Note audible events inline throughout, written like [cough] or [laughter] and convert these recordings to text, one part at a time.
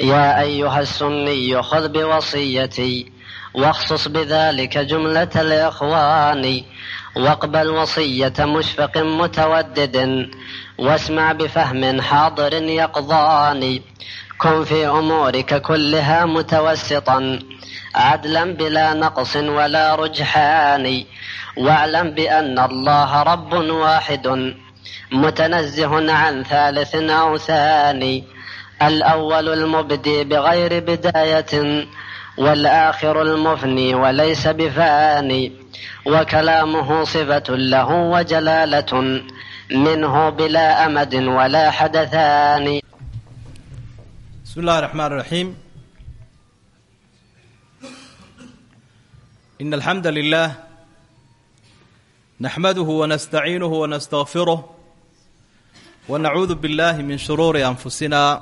يا أيها السني خذ بوصيتي واخصص بذلك جملة الإخوان واقبل وصية مشفق متودد واسمع بفهم حاضر يقضاني كن في أمورك كلها متوسطا عدلا بلا نقص ولا رجحان واعلم بأن الله رب واحد متنزه عن ثالث أو ثاني الأول المبدي بغير بداية والآخر المفني وليس بفاني وكلامه صفة له وجلالة منه بلا أمد ولا حدثان بسم الله الرحمن الرحيم إن الحمد لله نحمده ونستعينه ونستغفره ونعوذ بالله من شرور أنفسنا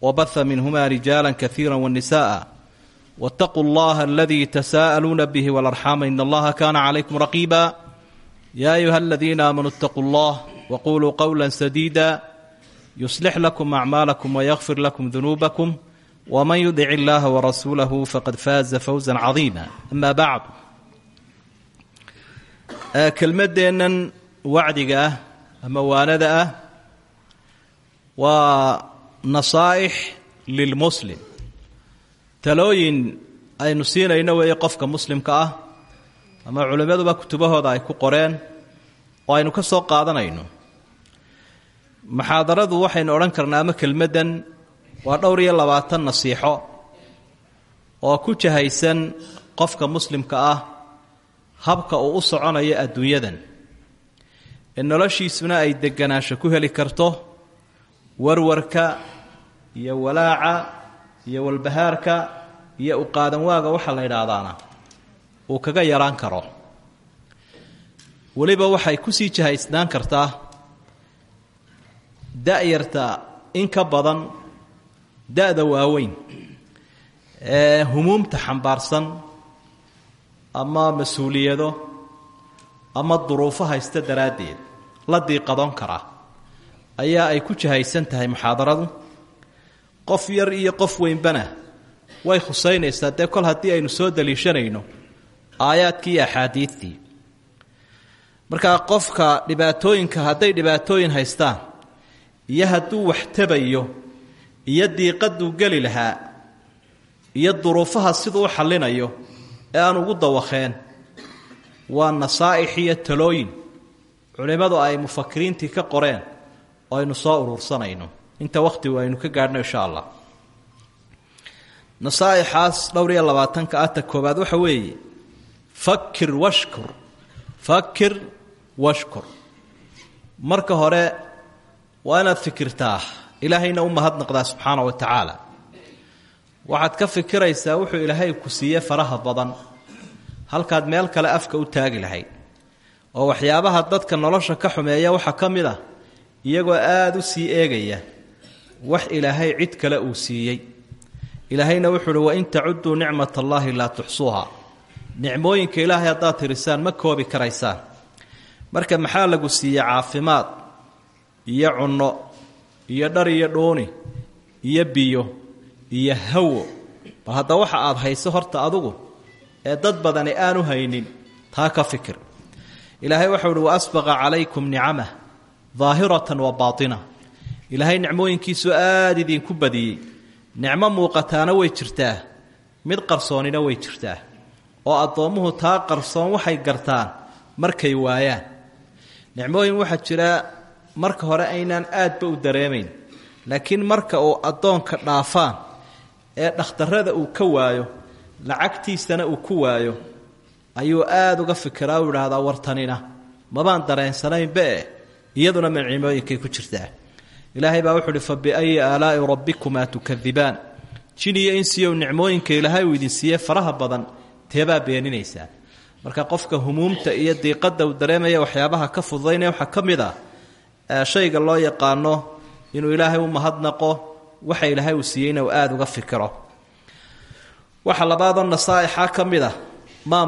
وبث منهما رجالا كثيرا والنساء واتقوا الله الذي تساءلون به والأرحام إن الله كان عليكم رقيبا يا أيها الذين آمنوا اتقوا الله وقولوا قولا سديدا يصلح لكم أعمالكم ويغفر لكم ذنوبكم ومن يدع الله ورسوله فقد فاز فوزا عظيما أما بعد kelmadeennan wacdiga ah ama waanada ah waa nasaa'ix lilmuslim. Talooyin aynu siinayno weeye qofka muslimka ah ama culimmaduba kutubahooda ay ku qoreen oo aynu ka soo qaadanayno. Muxaadaradu waxaynu odhan karnaa ama kelmaddan waa dhowr iyo labaatan nasiixo oo ku jahaysan qofka muslimka ah habka uu u soconayo adduunyadan. Ee noloshiisuna ay deganaansho ku heli karto warwarka iyo walaaca iyo walbahaarka iyo uqaadanwaaga waxa la yidhaahdaana uu kaga yaraan karo. Weliba waxay ku sii jahaysnaan kartaa da-yarta in ka badan da-da waaweyn ee humuumta xambaarsan ama mas'uuliyado ama duruufo haysta daraaddeed la diiqadoon kara ayaa ay ku jahaysan tahay muxaadaradu. Qof yar iyo qof weynbana way khusaynaysaa. Dee kol haddii aynu soo daliishanayno aayaadkii iyo axaadiidtii. Markaa qofka dhibaatooyinka hadday dhibaatooyin haystaan iyo hadduu wax tabayo iyo diiqaduu geli lahaa iyo duruufaha siduu u xallinayo ee aan ugu dawakeen waa nasaa'ix iyo talooyin. Culimmadu ay mufakiriintii ka qoreen oo aynu soo urursanayno. Inta wakhtigu aynu ka gaadhno insha allah. Nasaa'ixaas dhowr iyo labaatanka ata koowaad waxa weeye fakir washkur fakir washkur. Marka hore waa inaad fikirtaa ilaahayna u mahadnaqdaa subxaana wa tacaala. Waxaad ka fikiraysaa wuxuu ilaahay ku siiye faraha badan halkaad meel kale afka u taagi lahayd. Oo waxyaabaha dadka nolosha ka xumeeya waxaa ka mid ah iyagoo aada u sii eegaya wax ilaahay cid kale uu siiyey. Ilaahayna wuxuu uhi wain tacudduu nicmat allaahi laa tuxsuuha. Nicmooyinka ilaahay haddaad tirisaan ma koobi karaysaan. Marka maxaa lagu siiyey caafimaad iyo cunno iyo dhar iyo dhuuni iyo biyo iyo hawo? Bal hadda waxa aad hayso horta adugu ee dad badani aanu haynin taa ka fikir. Ilaahay waxau uhi waasbaqa calaykum nicamah daahiratan wa baatina. Ilaahay nicmooyinkiisu aada idinku badiyey. Nicmo muuqataana way jirtaa mid qarsoonina way jirtaa. Oo addoommuhu taa qarsoon waxay gartaan markay waayaan. Nicmooyin waxaa jira marka hore aynaan aadba u dareemayn. Laakiin marka uu addoonka dhaafaan ee dhakhtarrada uu ka waayo lacagtiisana uu ku waayo ayuu aada uga fikiraa u idhaahdaa wartanina mabaan dareensanaynbae iyaduna mancimooyinkay ku jirtaa. Ilaahay baa wuxuu uhi fa biayi aalaa'i rabbikumaa tukadibaan jin iyo nicmooyinka ilaahay uu idin faraha badan teebaa beeninaysaa. Marka qofka humuumta iyo diiqadda uu dareemaya waxyaabaha ka fududaynaya waxaa ka ah shayga loo yaqaano inuu ilaahay u mahadnaqo waxa ilaahay uu siiyeyna uu aada uga fikiro. Waxa labaadoo nasaa'ixa ka mid ah maa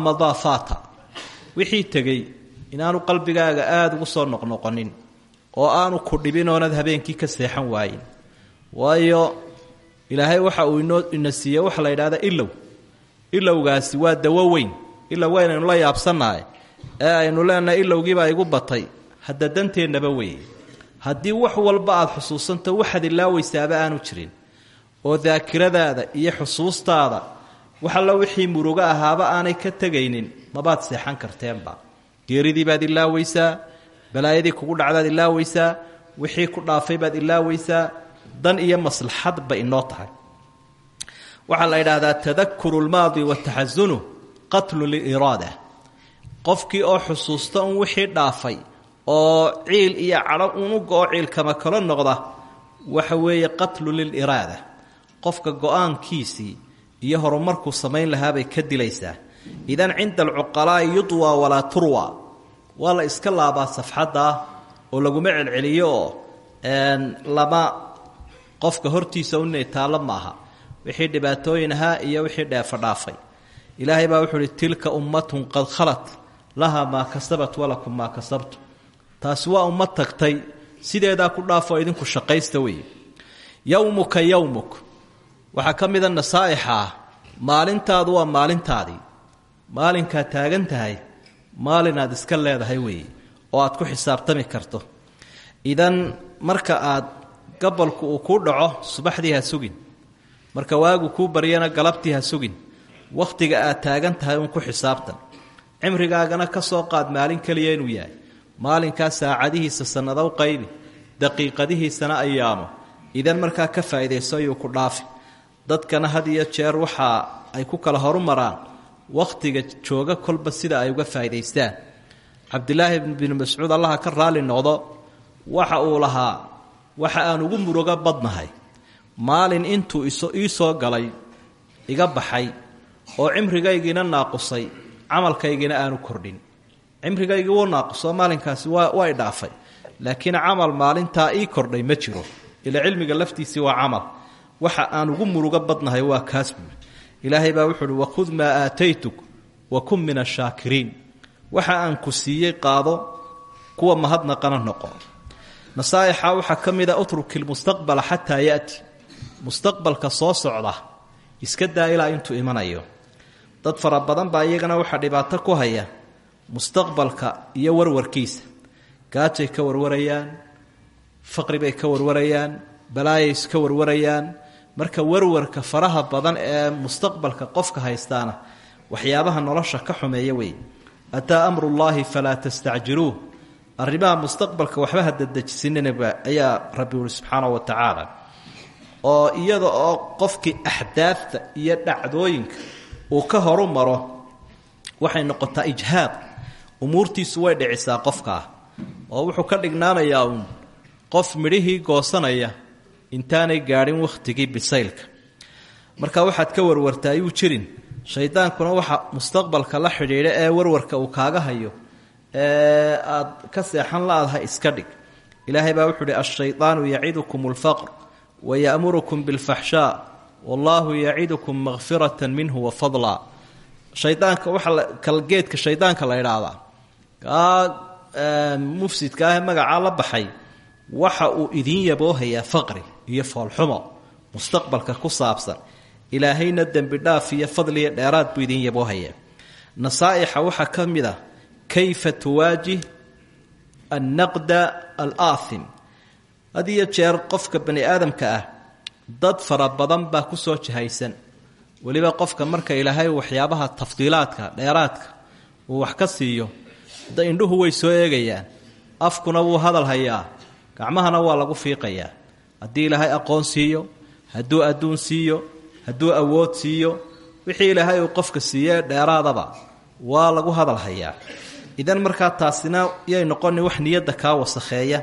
wixii tegey inaanu qalbigaaga aada ugu soo noqnoqonin oo aanu ku dhibin oonad habeenkii ka seexan waayin. Waayo ilaahay waxa uu inoo ina siiye la yidhahda ilow. Ilowgaasi waa dawo weyn. Ilow waynaynu la yaabsannahay ee aynu leenahay ilowgiibaa igu batay. Hadda danteennaba weeye. Haddii wax walba aada xusuusanto waxaad ilaaweysaaba aanu jirin. Oo daakiradaada iyo xusuustaada wax alla wixii murugo ahaaba aanay ka tegaynin mabaad seexan karteenba geeridii baad ilaaweysaa balaayadii kugu dhacdaad ilaaweysaa wixii ku dhaafay baad ilaaweysaa dan iyo maslaxadba inoo tahay. Waxaa la yidhaahdaa tadakuru lmaadi wataxasunu qatlu liraada. Qofkii oo xusuusta un wixii dhaafay oo ciil iyo cadho unuga oo ciilkama kalo noqda waxa weeye qatlu liliraada. Qofka go'aankiisii iyo horumarkuu samayn lahaabay ka dilaysaa. Idan cinda alcuqalaa'i yudwa walaa turwa waa la iska laabaa safxadda oo laguma celceliyo oo lama qofka hortiisa unay taallo maaha. Wixii dhibaatooyin ahaa iyo wixii dheefo dhaafay. Ilaahay baa wuxuu uhi tilka ummatun qad khalat laha maa kasabat walakum maa kasabtu. Taasi waa ummad tagtay sideedaa ku dhaafoo idinku shaqaysta weeye. Yowmuka yowmuk waxaa ka mida nasaa'ixa maalintaadu waa maalintaadii. Maalinkaad taagan tahay maalinaad iska leedahay weeye oo aad ku xisaabtami karto. Idan marka aad gabolku uu kuu dhaco subaxdii ha sugin. Marka waagu kuu baryana galabtii ha sugin. Wakhtiga aad taagan tahay uun ku xisaabtan. Cimrigaagana ka soo qaad maalin keliya inuu yahay. Maalinkaas saacadihiisa sannadow qaybi daqiiqadihiisana ayaamo idan markaa ka faa'iidayso ayuu ku dhaafi. Dadkana had iyo jeer waxa ay ku kala horumaraan wakhtiga jooga kolba sida ay uga faa'idaystaan cabdilaahi binu mascuud allaha ka raalli noqdo waxa uu lahaa waxa aan ugu murugo badnahay. Maalin intuu ii soo galay iga baxay oo cimrigaygiina naaqusay camalkaygiina aanu kordhin. Cimrigaygii wuu naaqusoo maalinkaasi waa i dhaafay. Laakiin camal maalintaa ii kordhay ma jiro. Ila cilmiga laftiisii waa camal. Waxa aan ugu murugo badnahay waa kaas buuli ilaahay baa wuxuu uhi wakhud maa aataytuk wa kun min ashaakiriin waxa aan ku siiyey qaado kuwa mahadnaqana noqo. Nasaa'ixa waxaa ka mida utruki lmustaqbala xataa ya'ti mustaqbalka soo socda iska daa ilaa intuu imanayo. Dad fara badan baa iyagana waxaa dhibaato ku haya mustaqbalka iyo warwarkiisa. Gaajay ka warwarayaan faqri bay ka warwarayaan balaayay ka warwarayaan marka warwarka faraha badan ee mustaqbalka qofka haystaana waxyaabaha nolosha ka xumeeya wey ataa amrullaahi falaa tastacjiluuh. Arrimaha mustaqbalka waxba ha dadejisinanaba ayaa rabbi uri subxaana wa tacaala. Oo iyada oo qofkii axdaafta iyo dhacdooyinka uu ka horu maro waxay noqotaa ijhaad. Umuurtiisu way dhicisaa qofkaa oo wuxuu ka dhignaanayaa uun. Qof midhihii goosanaya intaanay gaadhin wakhtigii bisaylka. Marka waxaad ka warwartaa ayuu jirin shaydaankuna waxa mustaqbalka la xidhiidha ee warwarka uu kaaga hayo ee aad ka seexan la-adahay iska dhig. Ilaahay baa wuxuu uhi ashaydaanu yacidukum alfaqr wayamurukum bilfaxshaa wallaahu yacidukum makfirata minhu wa fadla shaydaanka waxa kalgeedka shaydaanka la idhaahdaa kaa mufsidka ah magacaa la baxay waxa uu idiin yaboohayaa faqri iyo foolxumo mustaqbalka ku saabsan ilaahayna dembi dhaaf iyo fadliyo dheeraad buu idiin yaboohayaa nasaa'ixa waxaa ka mid a kayfa tuwaajih annaqda alaathim? Had iyo jeer qofka bani aadamka ah dad fara badan baa ku soo jahaysan. Weliba qofka marka ilaahay waxyaabaha tafdiilaadka dheeraadka uu wax ka siiyo indhuhu way soo eegayaan. Afkuna wuu hadal hayaa gacmahana waa lagu fiiqayaa haddii ilaahay aqoon siiyo hadduu adduun siiyo hadduu awood siiyo wixii ilaahay uu qofka siiye dheeraadaba waa lagu hadal hayaa idan markaa taasina yay noqoni wax niyadda kaa wasakheeya.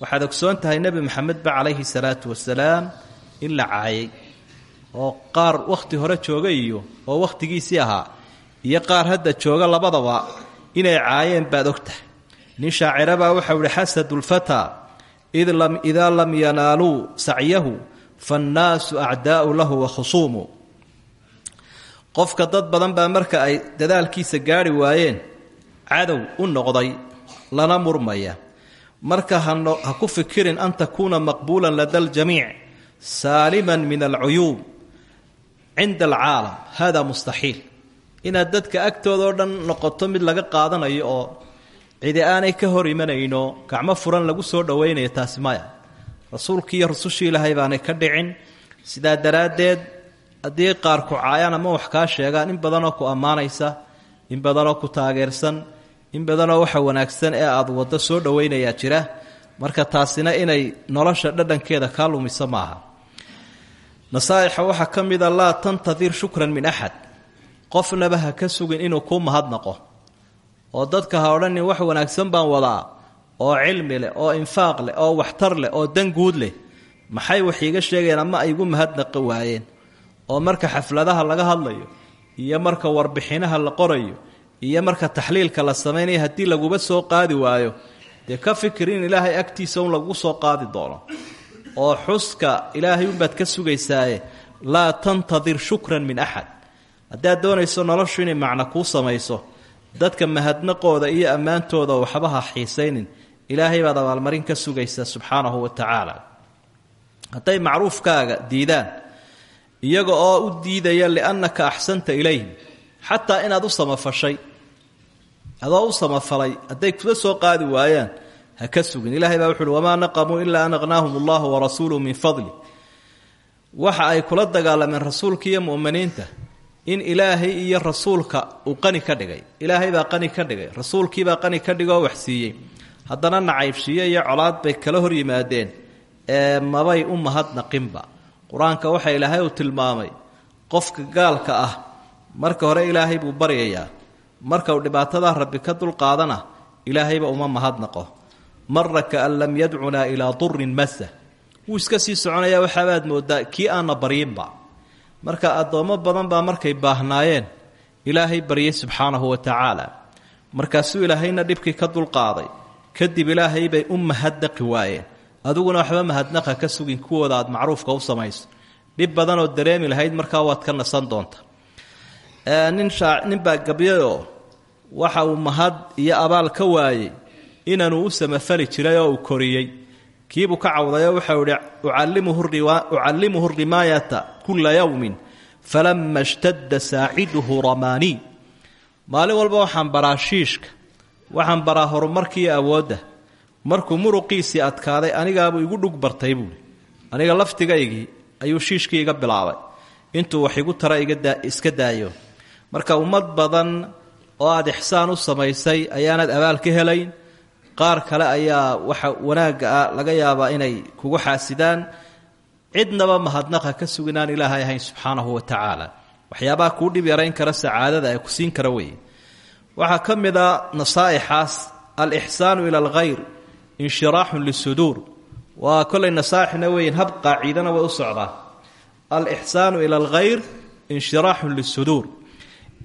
Waxaad ogsoon tahay nebi maxamed ba calayhi salaatu wasalaam in la caayay oo qaar wakhti hore jooga iyo oo wakhtigiisii ahaa iyo qaar hadda jooga labadaba inay caayeen baad og tahay nin shaacirabaa waxau ihi xasadulfataa idaa lam yanaaluu sacyahu faannaasu acdaa'u lahu wa khusuumu qofka dad badan baa marka ay dadaalkiisa gaari waayeen cadow u noqday lana murmaya marka ha ku fikirin an takuuna maqbuulan lada ljamiic saaliman min alcuyuub cinda alcaalam hada mustaxiil inaad dadka agtooda oo dhan noqoto mid laga qaadanayo oo cidi aanay ka hor imanayno gacmo furan lagu soo dhowaynayo taasi maya. Rasuulkii iyo rusushii ilaahay baanay ka dhicin. Sidaa daraaddeed haddii qaar ku caayaan ama wax kaa sheegaan in badanoo ku ammaanaysa in badanoo ku taageersan in badanoo waxa wanaagsan ee aad waddo soo dhowaynayaa jira marka taasina inay nolosha dhadhankeeda kaa lumiso maaha. Nasaa'ixa waxaa ka mida laa tantadir shukran min axad qofnaba ha ka sugin inuu kuu mahadnaqo oo dadka ha odhanin wax wanaagsan baan wadaa oo cilmi leh oo infaaq leh oo waxtar leh oo dan guud leh. Maxay wax iiga sheegayeen ama ay igu mahadnaqi waayeen? Oo marka xafladaha laga hadlayo iyo marka warbixinaha la qorayo iyo marka taxliilka la samaynayo haddii laguba soo qaadi waayo dee ka fikir in ilaahay agtiisa un lagu soo qaadi doono. Oo xuska ilaahay unbaad ka sugaysaaye laa tantadir shukran min axad haddaad doonayso noloshu inay macno kuu samayso dadka mahadnaqooda iyo ammaantooda waxba ha xiisaynin. Ilaahay baad abaalmarin ka sugaysaa subxaanahu wa tacaala. Hadday macruufkaaga diidaan iyaga oo u diidaya liannaka axsanta ilayhim xataa inaad u samafashay adoo u samafalay hadday kuga soo qaadi waayaan ha ka sugin. Ilahay baa wuxu uhi wamaa naqamuu ilaa an aqnaahum allahu warasuuluhu min fadli. Waxa ay kula dagaalameen rasuulka iyo mu'miniinta in ilaahay iyo rasuulka uu qani ka dhigay. Ilaahay baa qani ka dhigay. Rasuulkiibaa qani ka dhigay oo waxsiiyey haddana nacaybshiyo iyo colaad bay kala hor yimaadeen. Ee mabay u mahadnaqinba. Qur'aanka waxa ilaahay uu tilmaamay qofka gaalka ah marka hore ilaahay buu baryayaa. Marka uu dhibaatadaa rabbi ka dulqaadana ilaahayba uma mahadnaqo. Mara kaan lam yadcunaa ilaa durin masa. Wuu iska sii soconayaa waxaabaad moodaa kii aanna baryinba marka addoommo badan baa markay baahnaayeen. Ilaahay baryay subxaanahu wa tacaala. Markaasuu ilaahayna dhibkii ka dulqaaday kadib ilaahay bay u mahadnaqi waayeen. Adiguna waxba mahadnaqa ka sugin kuwooda aad macruufka u samayso. Dhib badanoo dareemi lahayd markaa waad ka nasan doonta. Nin ninbaa gabyayoo waxa uu mahad iyo abaal ka waayey inaanuu u samafali jiray oo uu koriyey kiibuu ka cawdayoo waxau ihi ucallimuhu rimaayata kula yowmin falama shtadda saaciduhu ramaanii maalin walba waxaan baraa shiishka waxaan baraa horumarkiiyo awoodda. Markuu muruqiisii adkaaday anigaabuu igu dhug bartay buuhi aniga laftigaygii ayuu shiishkii iga bilaabay. Intuu wax igu tara iska daayo. Marka ummad badan oo aad ixsaan u samaysay ayaanad abaal ka helayn qaar kale ayaa waxa wanaagga ah laga yaabaa inay kugu xaasidaan. Cidnaba mahadnaqa ka suginaan ilaahay ahayn subxaanahu wa tacaala. Waxyaabaha kuu dhib yarayn kara sacaadada ee ku siin kara weeye. Waxaa ka mid a nasaa'ixaas alixsaanu ila alkhayr inshiraaxun lisuduur waa kolay nasaaixna weyn hab qaaciidana way u socdaa. Alixsaanu ila alkhayr inshiraaxun lisuduur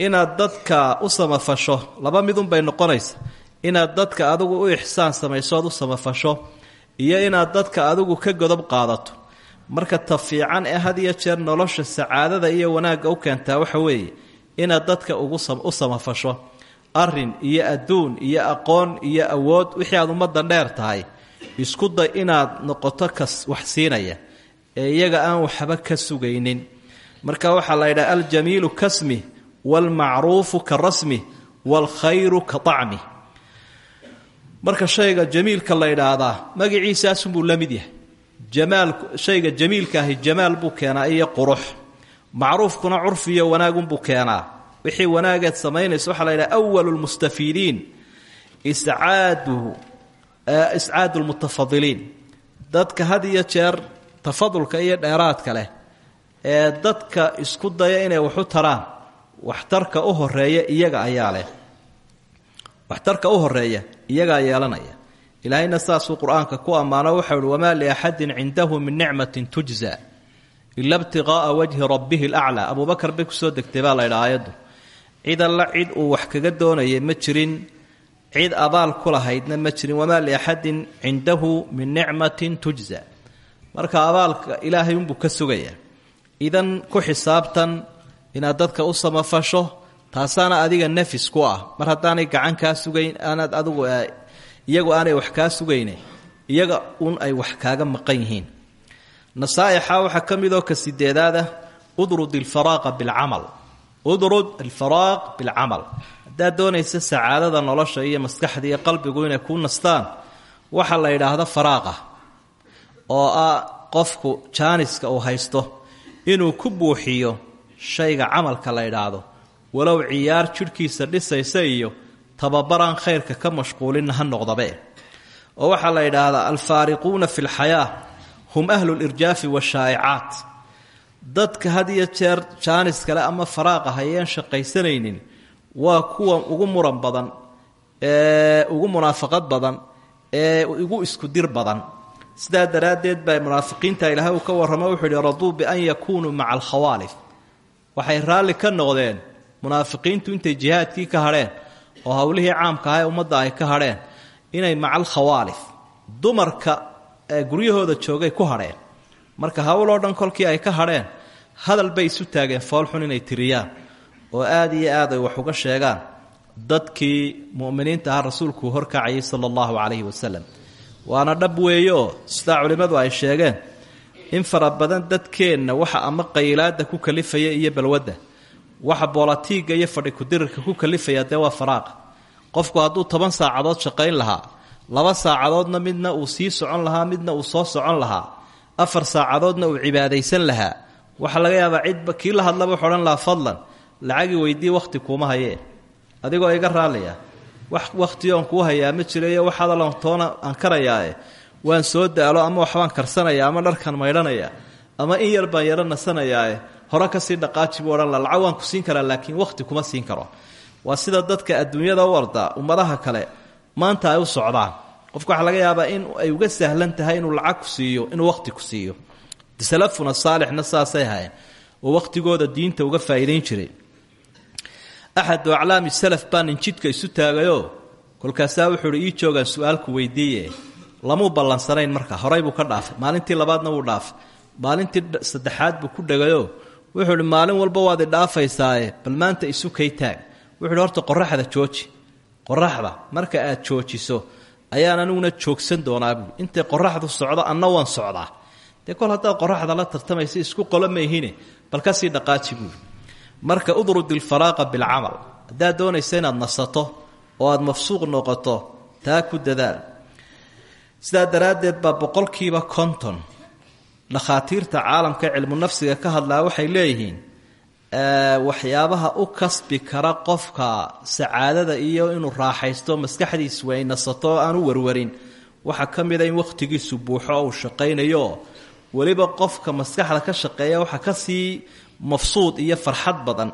inaad dadka u samafasho laba midunbay noqonaysa inaad dadka adigu u ixsaan samayso ood u samafasho iyo inaad dadka adigu ka godob qaadato. Marka ta fiican ee had iyo jeer nolosha sacaadada iyo wanaagga u keentaa waxa weeye inaad dadka ugu samafasho. Arin iyo adduun iyo aqoon iyo awood wixii aad ummadda dheer tahay isku day inaad noqoto kas wax siinaya ee iyaga aan waxba ka sugaynin. Marka waxaa la yidhaha aljamiilu kasmi waalmacruufu ka rasmi waalkhayru ka acmi marka shayga jamiilka la ydhaahdaa magaciisaasunbuu la mid yahay. Jamaal shayga jamiilkaahi jamaal buu keenaa iyo qurux. Macruufkuna curfi iyo wanaagunbuu keenaa. Wixii wanaageed samaynaysa waxaa la yidhaha awalu lmustafiidiin iscaaduhu iscaadu lmutafadiliin dadka had iyo jeer tafadulka iyo dheeraadka leh ee dadka isku daya inay waxu taraan waxtarka u horreeya iyaga ayaa leh. Waxtarka u horreeya iyagaa yeelanaya. Ilaahayna saasuu qur'aanka ku ammaano waxau uhi wamaa liaxadin cindahu min nicmatin tujza ila btiqaa'a wajhi rabbihi laclaa abubakar bay ku soo degtay baa la ydhaa aayaddu. Cid alla cid uu wax kaga doonayay ma jirin cid abaal ku lahaydna ma jirin. Wamaa liaxadin cindahu min nicmatin tujza. Marka abaalka ilaahay unbuu ka sugayaa. Idan ku xisaabtan inaad dadka u samafasho taasaana adiga nafis ku ah. Mar haddaanay gacan kaa sugayn aanaad adigu iyagu aanay wax kaa sugayne iyaga un ay wax kaaga maqan yihiin. Nasaa'ixa waxaa ka midoo ka sideedaada udrud ilfaraaqa bilcamal udrud alfaraaq bilcamal haddaad doonaysa sacaadada nolosha iyo maskaxda iyo qalbigu inay kuu nastaan waxaa la yidhaahda faraaqa oo ah qofku jaaniska uu haysto inuu ku buuxiyo shayga camalka la yidhaahdo walow ciyaar jidhkiisa dhisaysa iyo tababaraan khayrka ka mashquulinna ha noqdabe. Oo waxaa la yidhaahdaa alfaariquuna fi lxayaa hum ahlu lirjaafi washaa'icaat dadka had iyo jeer jaanis kale ama faraaqa hayeen shaqaysanaynin waa kuwa ugu muran badan ee ugu munaafaqad badan ee ugu iskudir badan. Sidaa daraaddeed baa munaafiqiinta ilaahay uu ka warramo wuxuu yidhi raduu bian yakuunuu maca alkhawaalif. Waxay raalli ka noqdeen munaafiqiintu intay jihaadkii ka hadheen oo howlihii caamka aha ee ummadda ay ka hadheen inay maca alkhawaalif dumarka ee guryahooda joogay ku hadheen marka howloo dhan kolkii ay ka hadheen hadal bay isu taageen foolxun inay tiriyaan oo aad iyo aad ay wax uga sheegaan dadkii mu'miniinta ah rasuulkuu horkacayay sala allahu calayhi wasalam waana dhab weeyeoo sidaa culimmadu ay sheegeen in fara badan dadkeenna waxa ama qaylaada ku kalifaya iyo balwadda waxa boolatiigga iyo fadhi kudirirka ku kalifaya dee waa faraaqa qofku hadduu toban saacadood shaqayn lahaa laba saacadoodna midna uu sii socon lahaa midna uu soo socon lahaa afar saacadoodna uu cibaadaysan lahaa waxaa laga yaabaa cidba kii la hadlaba wuxu odhan lahaa fadlan lacagii weydii wakhti kuuma hayee adigoo iga raalliya wax wakhti oon kuu hayaa ma jirayo wax hadalan toona aan karayaae waan soo daalo ama waxbaan karsanaya ama dharkan maydhanaya ama in yar baan yaro nasanayaae hore ka sii dhaqaaji buu odhan la lacag waan ku siin karaa laakiin wakhti kuma siin karo. Waa sida dadka adduunyada u arda ummadaha kale maanta ay u socdaan. Qofka waxaa laga yaabaa in ay uga sahlan tahay inuu lacag ku siiyo inuu wakhti ku siiyo. Salafuna saalixna saasay oo wakhtigooda diinta uga faa'iidayn jiray. Axadu aclaami salaf baa nin jidka isu taagayoo kolkaasaa wuxuu ii joogaan su'aalku weydiiye lamuu marka horay buu ka dhaafay. Maalintii labaadna wuu dhaafay. Maalintii saddexaad buu ku dhegayoo wuxuu maalin walba waad idhaafaysaaye bal maanta isu kay taag. Horta qoraxda jooji qoraxda marka aad joojiso ayaan aniguna joogsan doonaa buui intay qoraxdu socdo anna waan socdaa. Dee kol haddaad qoraxda la tartamaysa isku qolo mayhine bal ka sii dhaqaaji buui marka udrud ilfaraaqa bilcamal. Haddaad doonaysa inaad nasato oo aad mafsuuq noqoto taa ku dadaal. Sidaa daraaddeed baa boqolkiiba konton dhakhaatiirta caalamka cilmu nafsiga ka hadlaa waxay leeyihiin waxyaabaha u kasbi kara qofka sacaadada iyo inuu raaxaysto maskaxdiisu ay nasato oo aan warwarin. Waxaa ka mida in wakhtigiisu buuxo uu shaqaynayo weliba qofka maskaxda ka shaqeeya waxaa ka sii mafsuud iyo farxad badan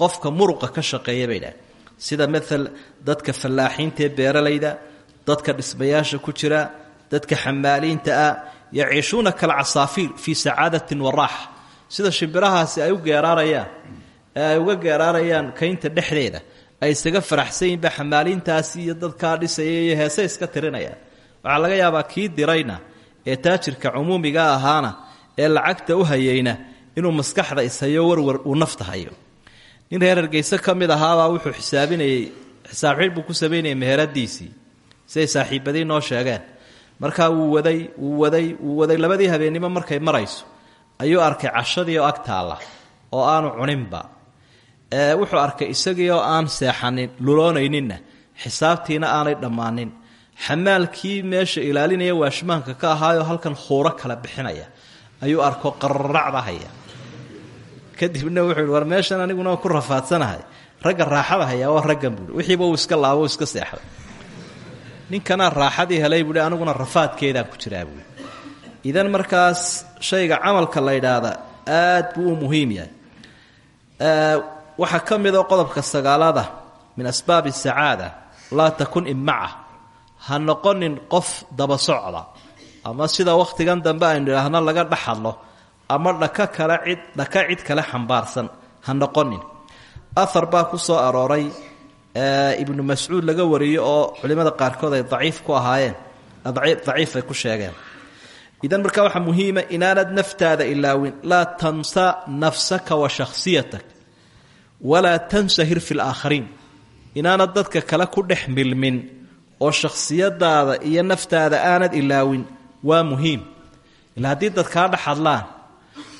qofka muruqa ka shaqeeya bay sida maal dadka fallaaxiinta ee beeralayda dadka dhismayaasha ku jira dadka xamaaliinta ah yaciishuuna kalcasaafiir fii sacaadatin wa raaxa sida shimbirahaasi ay u geeraarayaan ee ay uga geeraarayaan kaynta dhexdeeda ay isaga faraxsan yihinba xamaaliintaasi iyo dadkaa dhisaya iyo heese iska tirinayaan. Waxaa laga yaabaa kii dirayna ee taajirka cumuumiga ahaana ee lacagta u hayayna inuu maskaxda ishayo warwar uu nafta hayo. Nin reer hargeyse ka mid ahaabaa wuxuu xisaabinayey xisaab xidh buu ku samaynayay meheradiisii. Siday saaxiibadii noo sheegeen markaa wuu waday wuu waday wuu waday. Labadii habeennimo markay marayso ayuu arkay cashadii oo ag taalla oo aanu cuninba. Wuxuu arkay isagii aan seexanin luloonayninna xisaabtiina aanay dhammaanin xamaalkii meesha ilaalinaya waashmaanka ka ahaayoo halkan khuuro kala bixinaya ayuu arko qararacda kadibna wuxuu war meeshan aniguna ku rafaadsanahay ragga raaxada hayaa waa raggan buui wixiiba uu iska laabo iska seexday ninkanaa raaxadii helay buui aniguna rafaadkeedaan ku jiraa buui idan markaas shayga camalka la yidhaahda aad buu u muhiim yahay. Waxaa ka midoo qodobka sagaalada min asbaabi sacaada laa takun immaca ha noqonin qof daba socda. Ama sida wakhtigan dambe aynu idhaahno laga dhexadlo ama dhaka kale cid dhaka cid kale xambaarsan ha noqonin. Ahar baa ku soo arooray ibnu mascuud laga wariyo oo culimmada qaarkood ay daciif ku ahaayeen. Daciif ay ku sheegeen. Idan markaa waxaa muhiima inaanad naftaada ilaawin. Laa tansa nafsaka wa shakhsiyatak. Walaa tansahir fi laakhariin inaanad dadka kale ku dhex milmin oo shakhsiyadaada iyo naftaada aanad ilaawin waa muhiim. Ilaa haddii dad kaa dhex hadlaan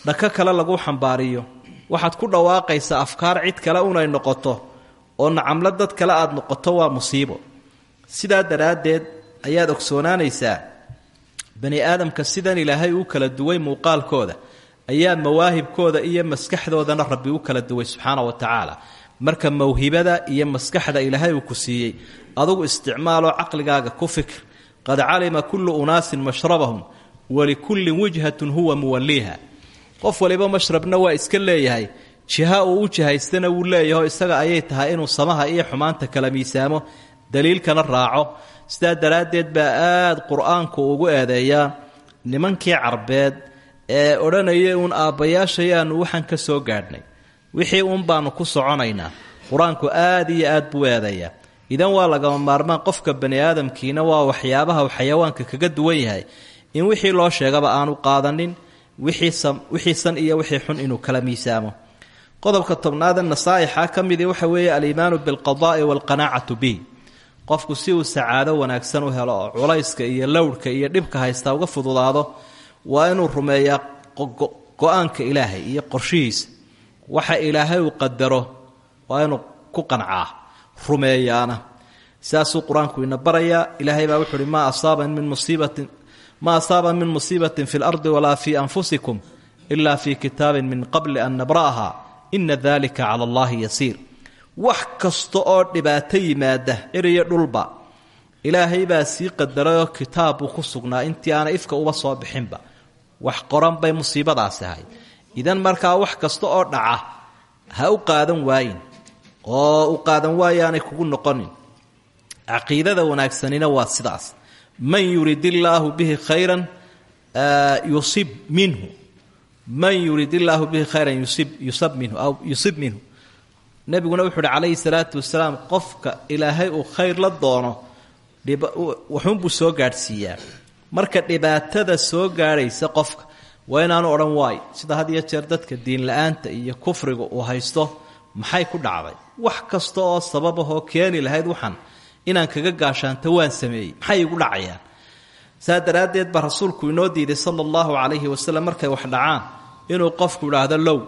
dhaka kale lagu xambaariyo. Waxaad ku dhawaaqaysaa afkaar cid kale unay noqoto oo nacamlo dad kale aada noqoto waa musiibo. Sidaa daraaddeed ayaad ogsoonaanaysaa bani aadamka sidan ilaahay u kala duway muuqaalkooda ayaa mawaahibkooda iyo maskaxdoodana rabbi u kala duway subxaana wa tacaala. Marka mawhibada iyo maskaxda ilaahay uu ku siiyey adugu isticmaaloo caqligaaga ku fikr. Qad calima kullu unaasin mashrabahum walikullin wijhatun huwa muwalliiha. Qof waliba mashrabna waa iska leeyahay jiha uu u jihaystana wuu leeyaho isaga ayay tahay inuu samaha iyo xumaanta kala miisaamo. Daliilkana raaco. Sidaa daraaddeed baa aada qur'aanku ugu eedeeyaa nimankii carbeed ee odhanayay uun aabbayaashayaanu waxaan ka soo gaadhnay. Wixii uun baanu ku soconaynaa. Qur'aanku aad iyo aad buu eedeeyaa idan waa lagama maarmaan qofka bani aadamkiina waa waxyaabaha xayawaanka kaga duwan yahay. In wixii loo sheegaba aanu qaadanin wixii san iyo wixii xun inuu kala miisaamo qodobka tobnaade nasaa'ixa ka midii waxa weeye aliimaanu bilqadaai waalqanaacatu bih qofku si uu sacaado wanaagsan u helo culayska iyo lowrhka iyo dhibka haysta uga fududaado waa inuu rumeeyaa go'aanka ilaahay iyo qorshihiisa. Waxa ilaahay uu qadaro waa inuu ku qancaa rumeeyaana. Sidaasuu qur'aanku ina barayaa ilaahay baa wuxu uhi maa asaaba min musiibatin ma asaaba min musiibatin fi lardi walaa fii anfusikum ila fii kitaabin min qabli an nabra'aha ina dalika cala allahi yasiir. Wax kasta oo dhibaato yimaada eriyo dhulba. Ilaahay baa sii qadarayoo kitaab buu ku sugnaa intii aana ifka uba soo bixinba. Wax qoran bay musiibadaasi ahayd. Idan markaa wax kasta oo dhaca ha u qaadan waayin. Oo u qaadan waayaanay kugu noqonin. Caqiidada wanaagsanina waa sidaas. Man yurid illaahu bihi khayran yusib minhu man yurid illaahu bihi khayran yusib yusab minhu aw yusib minhu. Nebiguna wuxu uhi calayhi salaatu wasalaam qofka ilaahay uu khayr la doono waxuunbuu soo gaadhsiiyaa. Marka dhibaatada soo gaadhaysa qofka waa inaanu odhan waay sida had jeer dadka diin la'aanta iyo kufriga uu haysto maxay ku dhacday? Wax kasta oo sababahoo keeni lahayd waxan inaan kaga gaashaanto waan sameeyey maxay igu dhacayaan saa daraaddeed baa rasuulku inoo diiday sala allahu calayhi wasalam markay wax dhacaan inuu qofku idhaahdo low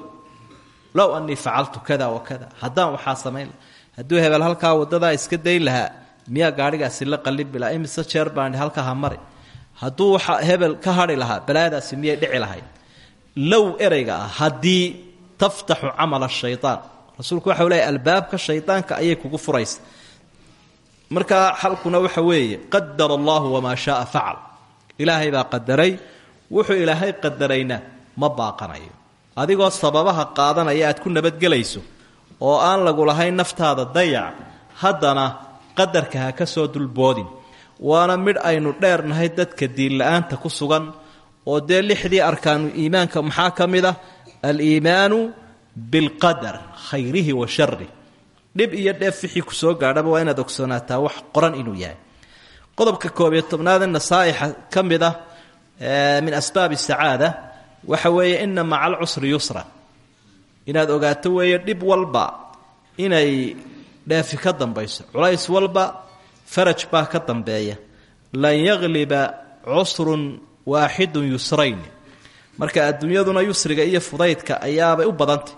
low anii facaltu kada wa kada haddaan waxaa samayn laha hebel halkaa wadadaa iska dayn lahaa miyaa gaadhigaasi la qallibi lahaa imise jeer baan halkaa ha mari. Hadduu waxa hebel ka hadhi lahaa balaadaasi miyay dhici lahayd. Low ereyga ah haddii taftaxu camala shaytaan. Rasuulku waxau leeyahy albaabka shaydaanka ayay kugu furaysa markaa xalkuna waxa weeye qadar allahu wamaa shaaa facal ilaahay baa qadaray wuxuu ilaahay qadarayna ma baaqanayo. Adigoo sababaha qaadanaya aad ku nabadgelayso oo aan lagu lahayn naftaada dayac haddana qadarka ha ka soo dulboodin. Waana midh aynu dheernahay dadka diinla-aanta ku sugan oo dee lixdii arkaanu iimaanka maxaa ka mid ah? Aliimaanu bilqadar khayrihi wa shari dhib iyo dheef wixii ku soo gaadhaba waa inaad ogsoonaataa wax qoran inuu yahay. Qodobka koob iyo tobnaade nasaa'ixa ka mid ah min asbaabi sacaada waxa weeye ina maca alcusri yusra. Inaad ogaato weeye dhib walba inay dheefi ka dambayso culays walba faraj baa ka dambeeya. Lan yagliba cusrun waaxidun yusrayn. Marka adduunyaduna yusriga iyo fudaydka ayaabay u badantay.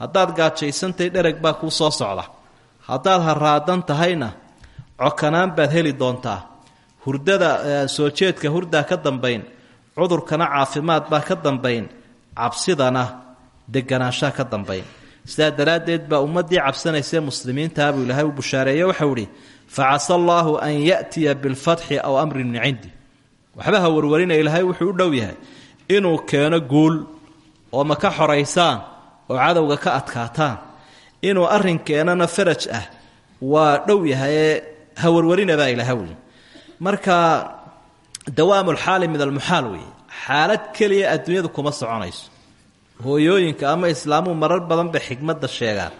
Haddaad gaajaysantahay dhereg baa kuu soo socda haddaad haraadan tahayna cokanaan baad heli doontaa. Hurdada soo jeedka hurdaa ka dambayn cudurkana caafimaad baa ka dambayn cabsidana deganaanshaa ka dambayn. Sidaa daraaddeed baa ummaddii cabsanaysee muslimiintaa buu ilaahay u bushaareeye waxau idhi facasa allaahu an ya'tiya bilfatxi aw amrin min cindi. Waxba ha warwarina ilaahay wuxuu u dhow yahay inuu keeno guul oo ma ka xoraysaan oo cadowga ka adkaataan inuu arrin keenana faraj ah waa dhow yahayee ha warwarina baa ilaaha wey marka dawaamulxaali min almuxaal weeye. Xaalad keliya adduunyadu kuma soconayso. Hooyooyinka ama islaamuhu marar badan bay xikmadda sheegaan.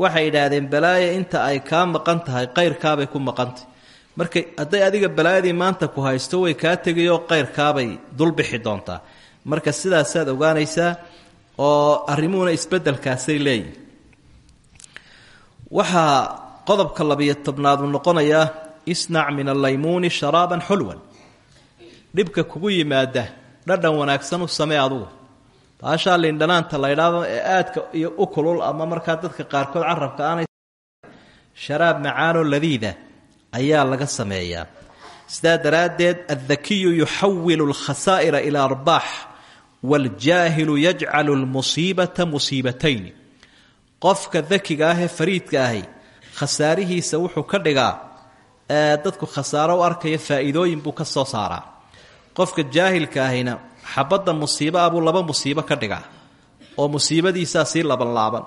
Waxay yidhaahdeen balaaya inta ay kaa maqan tahay qayrkaabay ku maqantahy markay hadday adiga balaayadii maanta ku haysto way kaa tegayoo qayrkaabay dulbixi doontaa. Marka sidaasaad ogaanaysaa oo arrimuhuna isbeddelkaasay leeyihiin waxaa qodobka labiyo tobnaad uu noqonayaa isnac min allaymuuni sharaaban xulwan. Dhibka kugu yimaada dhadhan wanaagsan u samee adugu. Baashaa lindhanaanta la ydhaado ee aadka iyo u kulul ama markaa dadka qaarkood carabka aanay sharaab macaanoo ladiida ayaa laga sameeyaa. Sidaa daraaddeed addakiyu yuxawilu alkhasaa'ira ilaa arbaax waljaahilu yajcalu lmusiibata musiibatayni qofka dakiga ah ee fariidka ahi khasaarihiisa wuxuu ka dhigaa dadku khasaaro u arkaya faa'iidooyin buu ka soo saaraa. Qofka jaahilka ahina xabadda musiibo ah laba musiibo ka dhigaa oo musiibadiisaa sii labanlaaban.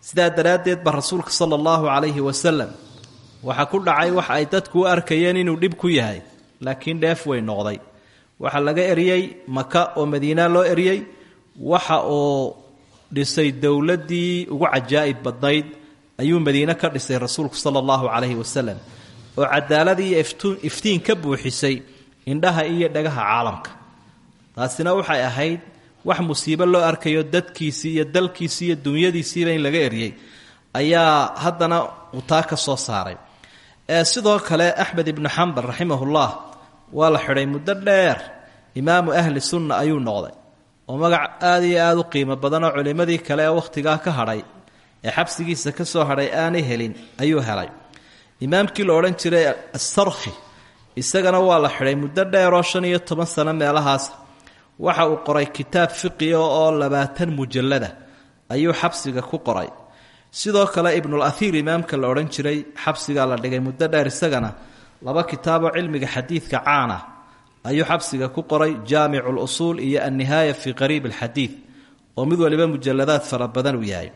Sidaa daraaddeed ba rasuulka sala allahu calayhi wasalam waxaa ku dhacay wax ay dadku arkayeen inuu dhib ku yahay laakiin dheef way noqday. Waxaa laga eriyey maka oo madiina loo eriyey waxa uu dhisay dowladdii ugu cajaa'ib badnayd ayuu madiine ka dhisay rasuulku sala allahu calayhi wasalam oo cadaaladii iyo iftiin ka buuxisay indhaha iyo dhagaha caalamka. Taasina waxay ahayd wax musiibo loo arkayo dadkiisii iyo dalkiisii iyo dunyadiisiiba in laga eriyey. Ayaa haddana uu taa ka soo saaray. Sidoo kale axmed ibnu xambal raximahullah waa la xidhay muddo dheer. Imaamu ahli sunna ayuu noqday oo magac aada iyo aada u qiimo badan oo culimmadii kale ee wakhtigaa ka hadhay ee xabsigiisa ka soo hadhay aanay helin ayuu helay. Imaamkii la odhan jiray asarkhi isagana waa la xidhay muddo dheeroo shan iyo toban sano meelahaas. Waxa uu qoray kitaab fiqiga oo labaatan mujallada ayuu xabsiga ku qoray. Sidoo kale ibnul athiir imaamka la odhan jiray xabsigaa la dhigay muddo dheer isagana laba kitaaboo cilmiga xadiidka caana ayuu xabsiga ku qoray jaamicu lusuul iyo annihaaya fii qariib alxadiid oo mid waliba mujalladaad fara badan uu yahay.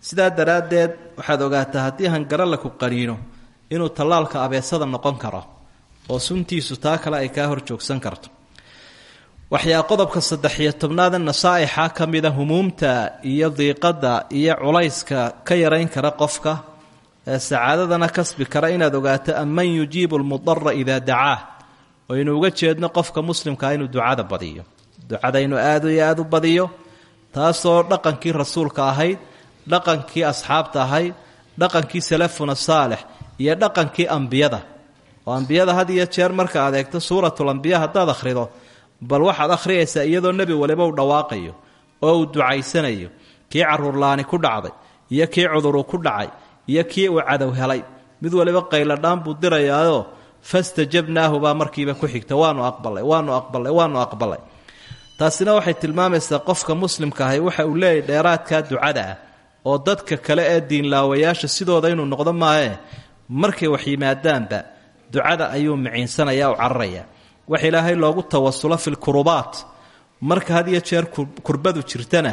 Sidaa daraaddeed waxaad ogaataa haddii hangara la ku qaniino inuu tallaalka abeesada noqon karo oo suntiisu taa kale ay kaa hor joogsan karto waxyaa qodobka saddex-iyo tobnaada nasaa'ixa ka humuumta iyo diiqadda iyo culayska ka yarayn kara qofka sacaadadana kasbi kara inaad ogaato aman yujiibu lmudara idaa dacaah oynu uga jeedno qofka muslimkaa inuu ducada badiyo ducada inuu aad iyo aada u badiyo taasoo dhaqankii rasuulka ahayd dhaqankii asxaabta ahayd dhaqankii salafuna saalix iyo dhaqankii ambiyada oo ambiyada had iyo jeer marka aad eegto suuratulambiya haddaad akhrido bal waxaad akhriyaysaa iyadoo nebi waliba u dhawaaqayo oo uu ducaysanayo kii caruurlaani ku dhacday iyo kii cuduru ku dhacay iyo kii uu cadow helay mid waliba qayladhaan buu dirayaayoo fastajabnaahu baa markiiba ku xigta waanu aqbalay waanu aqbalay waanu aqbalay. Taasina waxay tilmaamaysaa qofka muslimka ahi waxa uu leeyahy dheeraadkaa ducada ah oo dadka kale ee diinlaawayaasha sidooda inuu noqdo maahee markay wax yimaadaanba ducada ayuu miciinsanaya u cararaya. Wax ilaahay loogu tawasulo fi lkurubaat marka had iyo jeer kurbadu jirtana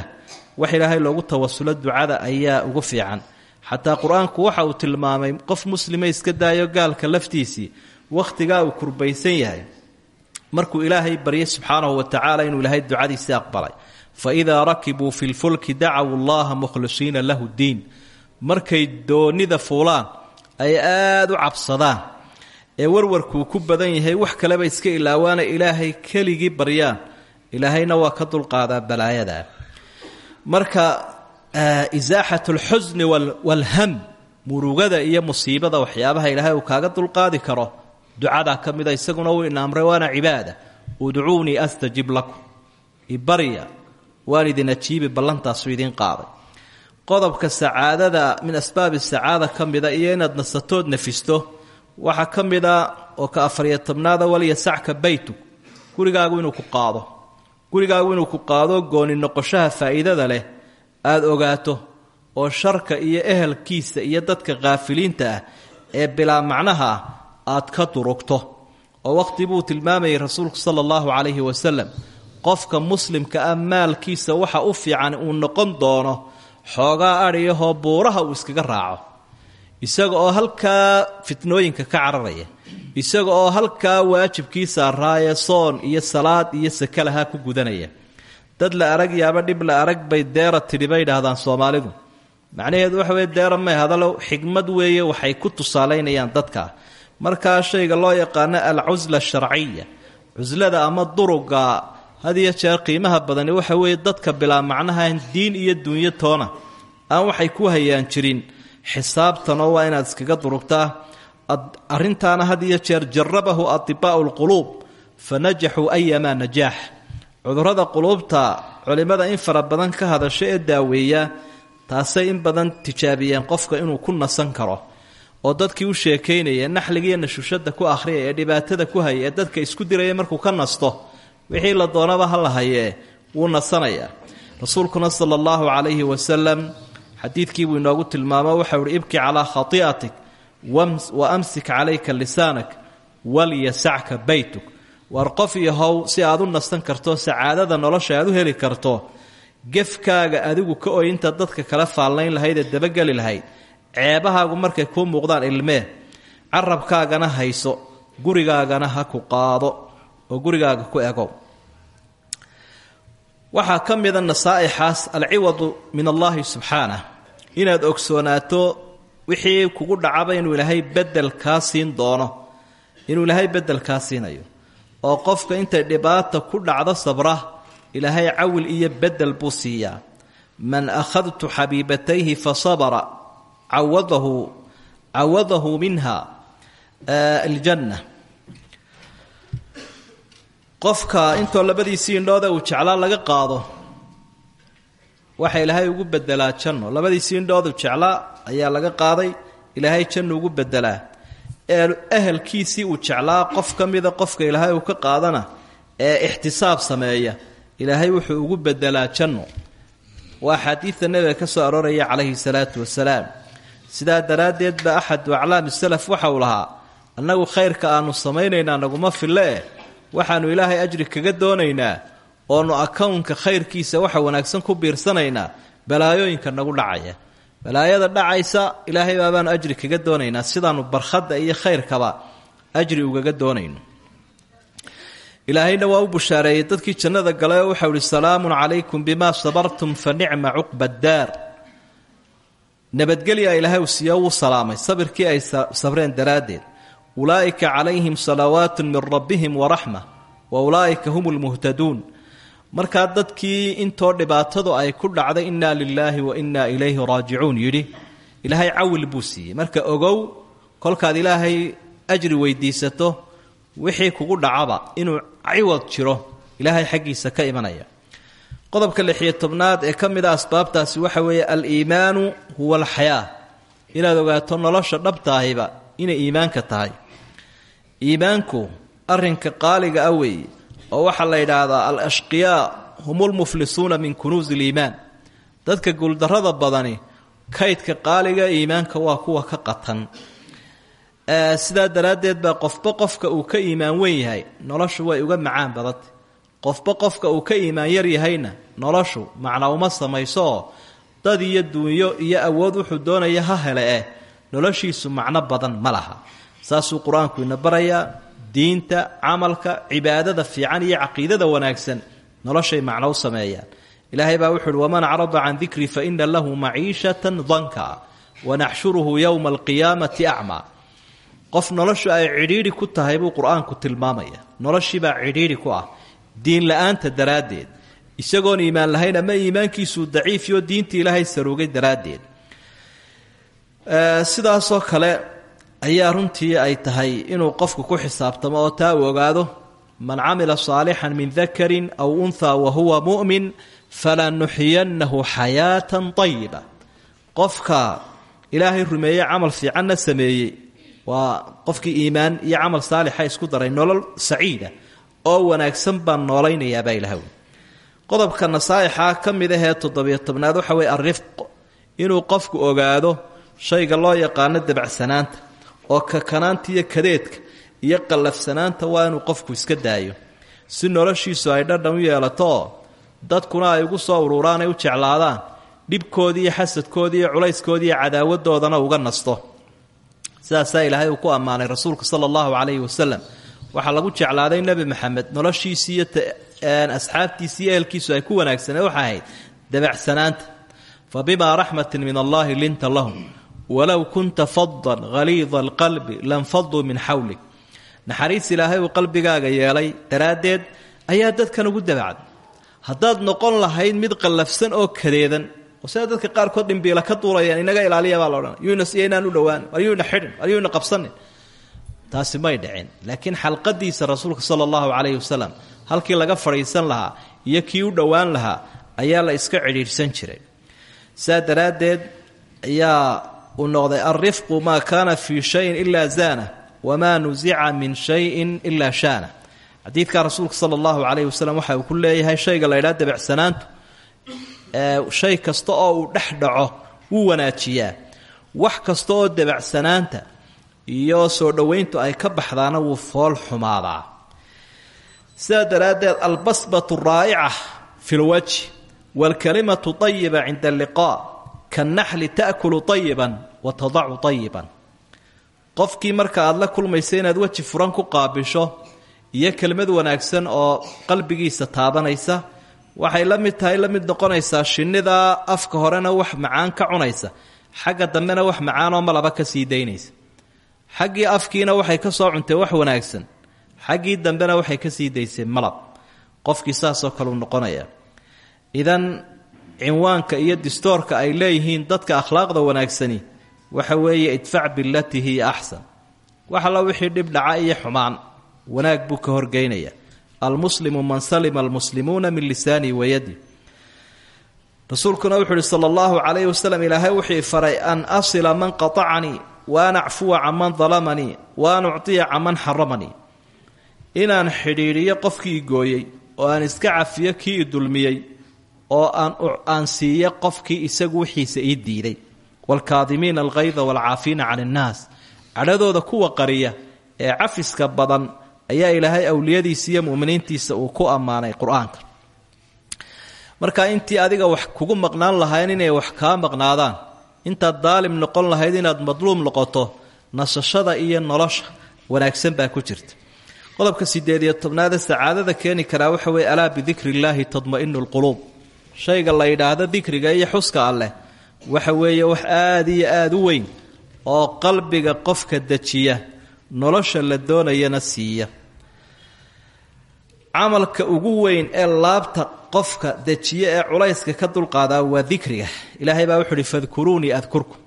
wax ilaahay loogu tawasulo ducada ayaa ugu fiican. Xataa qur'aanku waxa uu tilmaamay qof muslima iska daayo gaalka laftiisii wakhtigaa uu kurbaysan yahay. Markuu ilaahay baryay subxaanahu wa tacaala inuu ilaahay ducadiisii aqbalay. Fa idaa rakibuu fi lfulki dacaw allaha mukhlisiina lahu diin. Markay doonida fuulaan ay aada u cabsadaan ee warwarkuu ku badan yahay wax kaleba iska ilaawaana ilaahay keligii baryaan ilaahayna waa ka dulqaadaa balaayada. Marka isaaxat alxusni waalham murugada iyo musiibada waxyaabaha ilaahay uu kaaga dulqaadi karo ducadaa ka mida isaguna uu ina amray waana cibaada. Udcuunii astajib lakum. Ibarya waan idin ajiibi ballantaasu idiin qodobka sacaadada min asbaabi sacaada ka mida iyo inaad nasatood nafisto waxaa ka mid oo ka afariyo tobnaada walyasacka baytug gurigaagu inuu ku qaado. Gurigaagu inuu ku qaado gooni noqoshaha faa'iidada leh. Aada ogaato oo sharka iyo ehelkiisa iyo dadka kaafiliinta ah ee bilaa macnaha ah aad ka durugto. Oo wakhti buu tilmaamayay rasuulku sala allahu calayhi wasalam qofka muslimka ah maalkiisa waxa u fiican uu noqon doono xoogaa adhiyahoo buuraha uu iskaga raaco. Isaga oo halkaa fitnooyinka ka cararaya. Isaga oo halkaa waajibkii saaraaye soon iyo salaad iyo sake lahaa ku gudanaya. Dad la arag yaaba dhib la arag bay deera tidhi bay idhaahdaan soomaalidu. Macnaheedu waxa weye deera may hadalo xigmad weeye waxay ku tusaalaynayaan dadka markaa shayga loo yaqaano alcusla asharciya cuslada ama duruga had iyo jeer qiimaha badani waxa weeye dadka bilaa macnahan diin iyo dunyo toona aan waxay ku hayaan jirin. Xisaabtanoo waa inaad iskaga durugtaa. Arrintaana had iyo jeer jarabahu adibaa'u lquluub fa najaxuu ayamaa najaax cudurrada quluubta culimmada in fara badan ka hadasho ee daaweeya taasay in badan tijaabiyeen qofka inuu ku nasan karo oo dadkii u sheekaynaya naxligiiyo nashuushada ku akhriyay ee dhibaatada ku haya ee dadka isku diraya markuu ka nasto wixii la doonaba ha la hayee wuu nasanayaa. Rasuulkuna sala allahu calayhi wasalam xadiidkiibuu inoogu tilmaamo waxau ihi ibki calaa khati'atik wa amsik calayka lisaanak walyasacka baytuk. War qof yahow si aad u nasan karto sacaadada nolosha aad u heli karto gefkaaga adigu ka oy inta dadka kala faallayn lahayd ee dabageli lahayd ceebahaagu markay kuu muuqdaan ilmee carabkaagana hayso gurigaagana ha ku qaado oo gurigaaga ku egow waxaa ka mida nasaa'ixaas alciwadu min allaahi subxaanah inaad ogsoonaato wixii kugu dhacaba inuu ilaahay bedel kaa siin doono inuu ilaahay bedel kaa siinayo oo qofka intay dhibaata ku dhacdo sabra ilaahay cawil iyo bedel buu siiyaa. Man akhadtu xabiibatayhi fa sabra cawadahu cawadahu minha aljanna. Qofka intoo labadiisii indhooda uu jeclaa laga qaado waxa ilaahay ugu bedelaa janno. Labadiisii indhoodu jeclaa ayaa laga qaaday ilaahay janno ugu bedelaa ehelkiisii uu jeclaa qof ka mida qofka ilaahay uu ka qaadana ee ixtisaab sameeya ilaahay wuxuu ugu bedelaa janno. Waa xaadiidta nebiga ka soo arooraya calayhi salaatu wasalaam sidaa daraaddeed ba axadu aclaami salaf waxa uu lahaa annagu khayrka aanu samaynaynaa naguma fille eh waxaannu ilaahay ajri kaga doonaynaa oonu akownka khayrkiisa waxa wanaagsan ku biirsanaynaa balaayooyinka nagu dhacaya. Balaayada dhacaysa ilaahay baabaanu ajri kaga doonaynaa sidaannu barkhadda iyo khayrkaba ajri ugaga doonayno. Ilaahayna waa u bushaareeyey dadkii jannada galay oo waxau salaamun calaykum bimaa sabartum fa nicma cuqba daar nabadgelya ilaahay siiyo wuu salaamay sabirkii ay sabreen daraaddeed. Ulaa'ika calayhim salawaatu min rabbihim waraxma wa ulaa'ika hum lmuhtaduun markaa dadkii intoo dhibaatadu ay ku dhacday innaa lilaahi wa innaa ilayhi raajicuun yidhi ilaahay cawil buu siiyey. Marka ogow kolkaad ilaahay ajri weydiisato wixii kugu dhacaba inuu ciwad jiro ilaahay xaggiisa ka imanaya qodobka lixiyo tobnaad ee ka mid a asbaabtaasi waxa weeye aliimaanu huwa alxayaa. Inaad ogaato nolosha dhabtaahiba inay iimaanka tahay. Iimaanku arrinka qaaliga ah weeye oo waxaa la yidhaahdaa al ashqiyaa hum lmuflisuuna min kunuusi liimaan dadka guuldarrada badani kaydka qaaliga iimaanka waa kuwa ka qatan. Sidaa daraaddeed baa qofba qofka uu ka iimaan weyn yahay noloshu way uga macaan badantay qofba qofka uu ka iimaan yar yahayna noloshu macna uma samayso oo dad iyo duunyo iyo awood wuxuu doonaya ha hele eh noloshiisu macno badan ma laha. Saasuu qur'aanku ina barayaa diinta camalka cibaadada fiican iyo caqiidada wanaagsan noloshay macno u sameeyaan. Ilaahay baa wuxu waman acrada can dikrii fa ina lahu maciishatan danka wanaxshuruhu yowma alqiyaamati acmaa qof noloshu ay cidhiidhi ku tahay buu qur'aanku tilmaamaya. Noloshiibaa cidhiidhi ku ah diin la'aanta isagoon iimaan lahayn ama iimaankiisuu daciifiyo diintii ilaahay saruugay daraaddeed. Sidaasoo kale ayaa runtii ay tahay inuu qofku ku xisaabtamo oo taa uu ogaado man camila saalixan min dakarin aw unthaa wa huwa mu'min falanuxiyannahu xayaatan ayiba qofka ilaahay rumeeye camal fiicanna sameeyey waa qofkii iimaan iyo camal saalixa isku daray nolol saciida oo wanaagsan baan noolaynayaabaa ilaahw qodobka nasaa'ixa ka mid ahee toddobiyo tobnaad waxa weye alrifq inuu qofku ogaado shayga loo yaqaano dabacsanaanta oo kakanaanta iyo kadeedka iyo qallafsanaanta waa inuu qofku iska daayo. Si noloshiisu ay dhadhan u yeelatooo dadkuna ay ugu soo uruuraan ay u jeclaadaan dhibkoodii iyo xasadkoodii iyo culayskoodii cadaawadoodana uga nasto. Sidaasaa ilaahay uu ku ammaanay rasuulka sala allahu calayhi wasalam waxaa lagu jeclaaday nebi maxamed noloshiisii iyo asxaabtiisi iyo ehelkiisu ay ku wanaagsanee waxay ahayd dabacsanaanta fa bimaa raxmatin min allahi linta lahum walow kunta fadan haliida alqalbi lanfaduu min xawlik. Naxariis ilaahay uu qalbigaaga yeelay daraaddeed ayaa dadkan ugu dabacday haddaad noqon lahayd mid qallafsan oo kadeedan oo sida dadka qaarkood dhimbiila ka duurayaan inaga ilaaliya baa laodhan yunas iyo inaan u dhowaan aryuuna xidhin aryuuna qabsanin taasi may dhicin. Laakiin xalqadiisa rasuulka sala allahu calayhi wasalam halkii laga fadhiisan lahaa iyo kii u dhowaan lahaa ayaa la iska cidhiidhsan jiray. Saa daraaddeed ayaa uu noqday alrifqu maa kaana fii shayin ilaa zaana wamaa nusica min shayin ilaa shaana. Xadiidka rasuulka sala allahu calayhi waxa uu ku leeyahay shayga la ydhaha dabecsanaantu shay kasta oo uu dhex wuu wanaajiyaa. Wax kasta oo dabacsanaanta iyo soo dhowayntu ay ka baxdaana wuu fool xumaadaa. Sidaa daraaddeed albasbatu raa'ica fi lwajhi waalkalimatu ayiba cinda alliqaa kannaxli ta'kulu ayiban wa tadacu ayiban qofkii marka aad la kulmaysa inaad weji furan ku qaabisho iyo kelmad wanaagsan oo qalbigiisa taabanaysa waxay la mid tahay la mid noqonaysaa shinnida afka horena wax macaan ka cunaysa. Xagga dambena wax macaanoo malaba ka sii daynaysa xaggii afkiina waxay ka soo cuntay wax wanaagsan xaggii dambena waxay ka sii daysay malab qofkii saasoo kaleu noqonaya. Idan cinwaanka iyo distoorka ay leeyihiin dadka akhlaaqda wanaagsani waxa weeye idfac bilatii hiya axsan. Wax alla wixii dhib dhaca iyo xumaan wanaag buu ka horgeynaya. Almuslimu man salima almuslimuuna min lisaanii wayadi rasuulkuna wuxuu uhi sala allahu calayhi wasalam ilaahay wuxuu faray an asila man qaطacanii waan acfuwa can man dalamanii waan uctiya can man xaramanii inaan xidhiidhiyo qofkii igooyey oo aan iska cafiyo kii i dulmiyey oo aan siiyo qofkii isagu wixiisa ii diiday. Waalkaadimiina alkayda waalcaafiina can innaas cadhadooda kuwa qariya ee cafiska badan ayaa ilaahay awliyadiisa iyo muminiintiisa uu ku ammaanay qur'aanka marka intii adiga wax kugu maqnaan lahayn inay wax kaa maqnaadaan. Intaad daalim noqon lahayd inaad madluum noqoto nasashada iyo nolosha wanaagsan baa ku jirta. Qodobka sideed iyo tobnaade sacaadada keeni karaa waxa weye alaa bidikri illaahi tadma'inu lquluub shayga la yidhaahdo dikriga iyo xuska alleh waxa weeye wax aada iyo aada u weyn oo qalbiga qofka dejiya nolosha la doonayana siiya camalka ugu weyn ee laabta qofka dejiya ee culayska ka dulqaadaa waa dikriga. Ilaahay baa wuxu uhi fadkuruunii adkurkum.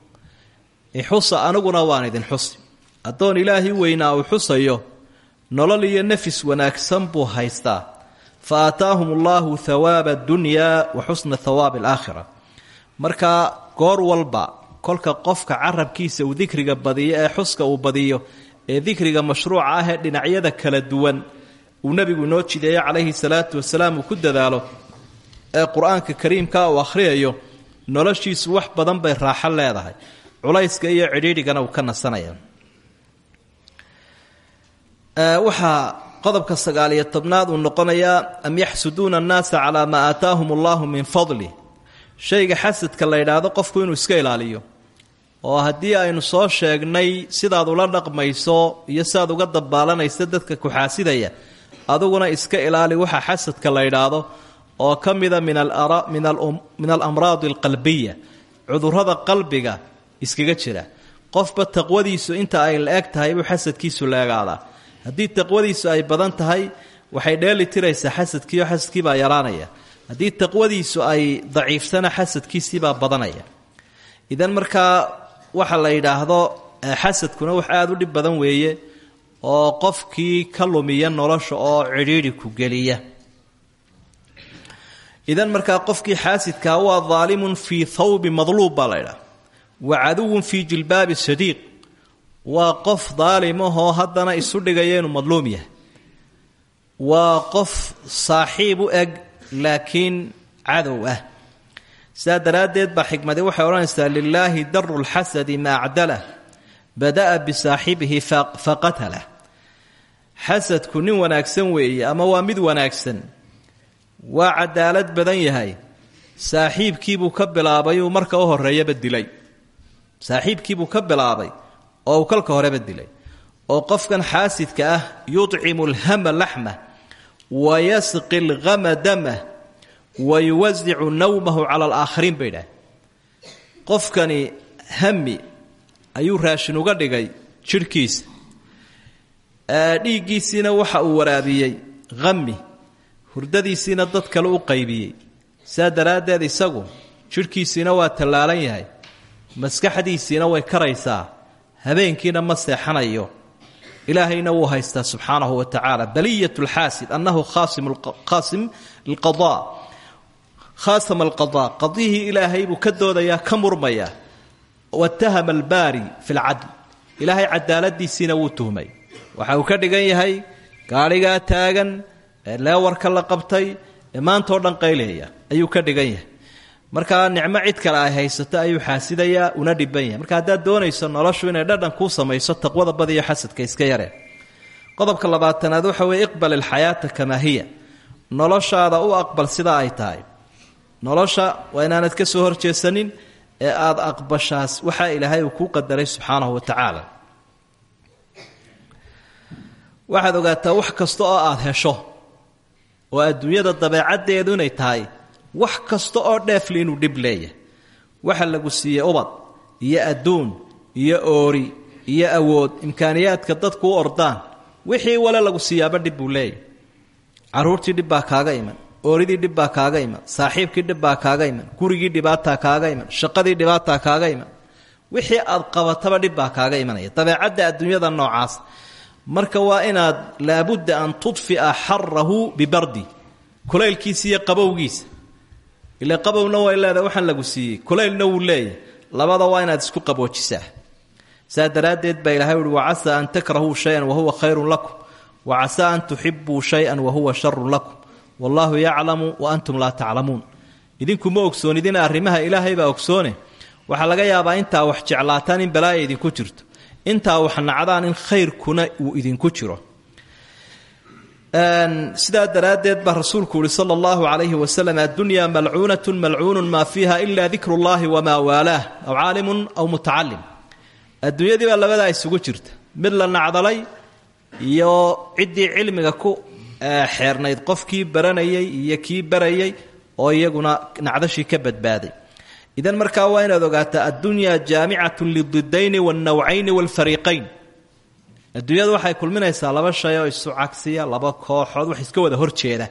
Ixusa aniguna waan idin xusi. Addoon ilaahii weynaa uu xusayo nolol iyo nafis wanaagsan buu haystaa. Fa aataahum allaahu hawaaba adunyaa wa xusna hawaabi alaakhira markaa goor walba kolka qofka carabkiisa uu dikriga badiyo ee xuska uu badiyo ee dikriga mashruuca ah ee dhinacyada kala duwan uu nebigu inoo jideeyo calayhi salaatu wasalaam uu ku dadaalo ee qur'aanka kariimka uu akhriyayo noloshiisu wax badan bay raaxo leedahay. Culayska iyo cidhiidhigana uu ka nasanaya. Waxaa qodobka sagaaliyo tobnaad uu noqonayaa am yaxsuduuna annaasa calaa maa aataahum allahu min fadli? Shayga xasadka la yidhaahdo qofku inuu iska ilaaliyo oo haddii aynu soo sheegnay sidaad ula dhaqmayso iyo sidaad uga dabaalanaysa dadka kuxaasidaya aduguna iska ilaali waxa xasadka la yidhaahdo oo ka mida min alamraadi alqalbiya cudurrada qalbiga iskaga jira. Qofba taqwadiisu inta ay la eg tahay buu xasadkiisu leegaadaa haddii taqwadiisu ay badan tahay waxay dheeli tiraysaa xasadkiioo xasadkiibaa yaraanaya. Haddii taqwadiisu ay daciiftana xasadkiisiibaa badanaya. Idan markaa waxa la yidhaahdo xasadkuna wax aada u dhib badan weeye oo qofkii ka lumiya nolosha oo cidhiidhi ku geliya. Idan markaa qofkii xaasidkaa waa daalimun fii thawbi madluub baa la ydhaha wa caduwun fii jilbaabi sadiiq waa qof daalimahoo haddana isu dhigaya inuu madluum yahay. Waa qof saaxiib u eg laakiin cadow ah. Sidaa daraaddeed baa xikmadi waxay odhanaysaa lilaahi daru lxasadi ma acdalah bada'a bisaaxibihi faqatalah xasadku nin wanaagsan weeye ama waa mid wanaagsan waa cadaalad badan yahay. Saaxiibkiibuu ka bilaabay uu marka u horeeyaba dilay. Saaxiibkiibuu ka bilaabay oo uu kolka horeba dilay. Oo qofkan xaasidka ah yudcimu alhama laxma wa yasqi alhama damah wa yuwasicu nawmahu cala alaakhariin bay idhaah qofkani hami ayuu raashin uga dhigay jidhkiisa dhiiggiisiina waxa uu waraabiyey. Hami hurdadiisiina dad kale u qaybiyey. Saa daraaddeed isagu jidhkiisiina waa tallaalan yahay. Maskaxdiisiina way karaysaa. Habeenkiina ma seexanayo. Ilaahayna wuu haystaa subxaanahu wa tacaala. Baliyat lxaasid annahu khaasim lqada khaasama alqada qadihii ilaahay buu ka doodayaa ka murmayaa. Watahama albaari fi ilaahay cadaaladiisiina wuu tuhmay waxa uu ka dhigan yahay gaadhigaa taagan ee leewarka la qabtay ee maantao dhan qayleeya ayuu ka dhigan yahay. Markaa nicmo cid kale ay haysato ayuu xaasidayaa una dhiban yahay. Marka haddaad doonayso noloshu inay dhadhan kuu samayso taqwada badiyo xasadka iska yareen qodobka labaatanaad waxa weeye iqbal ilxayaata kamaa hiya. Noloshaada u aqbal sidaa ay tahay. Nolosha waa inaanad ka soo horjeesanin ee aada aqbashaas waxaa ilaahay uu kuu qadaray subxaanahu wa tacaala waxaad ogaataa wax kasta oo aada hesho oo adduunyada dabeecaddeedu inay tahay wax kasta oo dheefli inuu dhib leeyahay. Waxa lagu siiyey ubad iyo adduun iyo oori iyo awood imkaaniyaadka dadku u ordaan. Wixii wale lagu siiyaaba dhib buu leeyahy carruurtii dhib baa kaaga iman ooridii dhib baa kaaga iman saaxiibkii dhib baa kaaga iman gurigii dhibaataa kaaga iman shaqadii dhibaataa kaaga iman. Wixii aad qabataba dhib baa kaaga imanaya. Dabeecadda adduunyada noocaas marka waa inaad laabudda an tudfia xarahu bibardi kulaylkiisa iyo qabowgiisa. Ile qabowna way leedahay waxaan lagu siiyey. Kulaylna wuu leeyahy labada waa inaad isku qaboojisaa. Saa daraaddeed baa ilahay uhi wacasaa an takrahuu shayan wahuwa khayrun lakum. Wacasaa an tuxibuu shayan wahuwa sharun lakum. Wallaahu yaclamu wa antum laa taclamuun. Idinku ma ogsoonidina arrimaha ilaahay baa ogsoone. Waxaa laga yaabaa intaa wax jeclaataan in balaaya idinku jirto intaa wax nacdaan in khayrkuna uu idinku jiro. Sidaa daraaddeed baa rasuulku uhi sala allahu calayhi wasalam addunyaa malcuunatun malcuunun maa fiiha ila dikru llahi wamaa waalaah. Aw caalimun aw mutacalim adduunyadii baa labadaa isugu jirta. Mid la nacdalay iyo ciddii cilmiga ku xeernayd qofkii baranayay iyo kii barayay oo iyaguna nacdashii ka badbaaday idan markaa waa inaad ogaataa addunyaa jaamicatun lididayni waalnawcayni waalfariiqayn adduunyadu waxay kulminaysaa laba shay oo isu cagsiya laba kooxood wax iska wada horjeeda.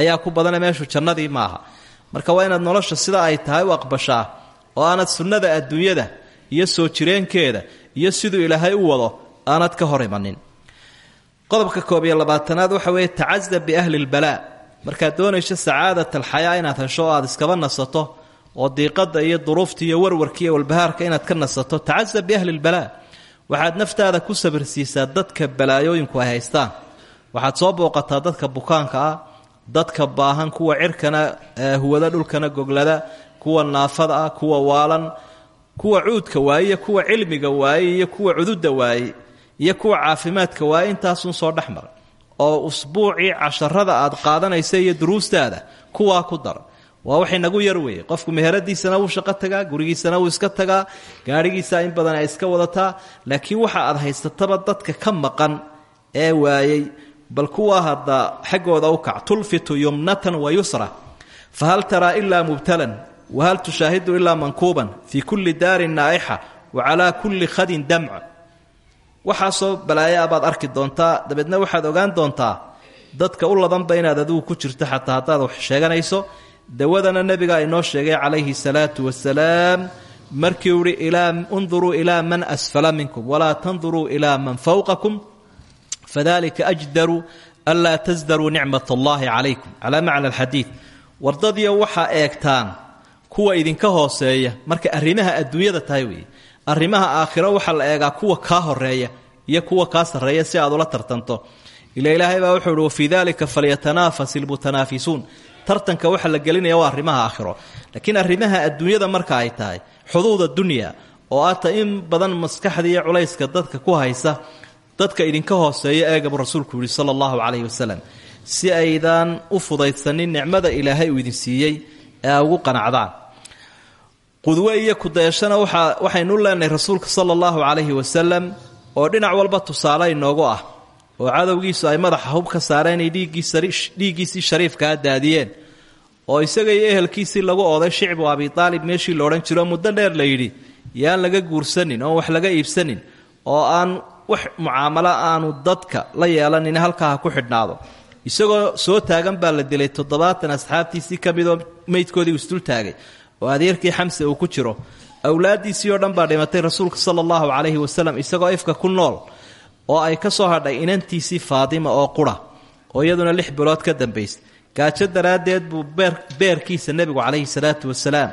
Ayaa ku badana meeshu jannadii maaha. Marka waa inaad nolosha sida ay tahay u aqbashaa oo aanad sunnada adduunyada iyo soo jireenkeeda iyo siduu ilaahay u wado aanad ka hor imanin. Qodobka koob iyo labaatanaad waxa weeye tacasab biahli lbalaa markaad doonayso sacaadat alxayaa inaad hesho o iskaba nasato oo diiqada iyo duruufta iyo warwarka iyo walbahaarka inaad ka nasato tacasab biahli lbalaa waxaad naftaada ku sabirsiisaa dadka balaayooyinku ay haystaan. Waxaad soo booqataa dadka bukaanka ah dadka baahan kuwa cirkana huwada dhulkana goglada kuwa naafada ah kuwa waalan kuwa cuudka waaye kuwa cilmiga waaye kuwa cududa waaye iyo kuwa caafimaadka waaye intaasun soo dhexmar oo usbuucii casharada aad qaadanaysa iyo duruustaada kuwaa ku dar waa waxay nagu yar weeye. Qofku meheradiisana wuu shaqo tagaa gurigiisana wuu iska tagaa gaadhigiisa in badan ay iska wadataa. Laakiin waxa aad haysataba dadka ka maqan ee waayey bal kuwaa hadda xaggooda u kac tulfitu yumnatan wa yusra. Fahal taraa ilaa mubtalan wahal tushaahidu ilaa mankuuban fii kulli daarin naa'ixa wa calaa kulli khadin damc. Waxaasoo balaayo abaad arki doontaa dabeedna waxaad ogaan doontaa dadka u ladanba inaad adigu ku jirto xataa haddaad wax sheeganayso dawadana nebiga inoo sheegay calayhi salaatu wasalaam markii uhi unduruu ilaa man asfala minkum walaa tanduruu ilaa man fawqakum fadalika ajdaru anlaa tasdaruu nicmat allahi calaykum. Calaa macna alxadiid. Wardadiyo waxaa eegtaan kuwa idinka hooseeya marka arrimaha adduunyada tahay weeye. Arrimaha aakhiro waxaa la eegaa kuwa kaa horreeya iyo kuwa kaa sarreeya si aad ula tartanto. Ila ilaahay baa wuxuu uhi wafii dalika falyatanaafas tartanka waxa la gelinaya waa arrimaha aakhiro. Laakiin arrimaha adduunyada marka ay tahay xuduuda dunya oo aata in badan maskaxda iyo culayska dadka ku haysa dadka idinka hooseeya eegabu rasuulku yihi sala allahu calayhi wasalam si aydaan u fudaydsanin nicmada ilaahay uu idin siiyey ee a ugu qanacdaan. Qudwe iyo kudayashana waxaynu leenahay rasuulka sala allahu calayhi wasalam oo dhinac walba tusaale inoogu ah oo cadowgiisu ay madaxa hub ka saareen ay dhiiggiisii shariifkaa daadiyeen oo isaga iyo ehelkiisii lagu ooday shicbu abi aalib meeshii la odhan jiro muddo dheer la yidhi yaan laga guursanin oon wax laga iibsanin oo aan wax mucaamalo aanu dadka la yeelanin halkaa ha ku xidhnaado. Isagoo soo taagan baa la dilay toddobaatan asxaabtiisii ka midoo meydkoodii isdul taagay oo adeerkii xamse uu ku jiro. Awlaaddiisii oo dhan baa dhimatay rasuulka sala allahu calayhi wasalam isagoo ifka ku nool oo ay ka soo hadhay inantiisii faadima oo qura oo iyaduna lix bilood ka dambaysay. Gaajo daraaddeed buu beerkiisa nebigu calayhi salaatu wasalaam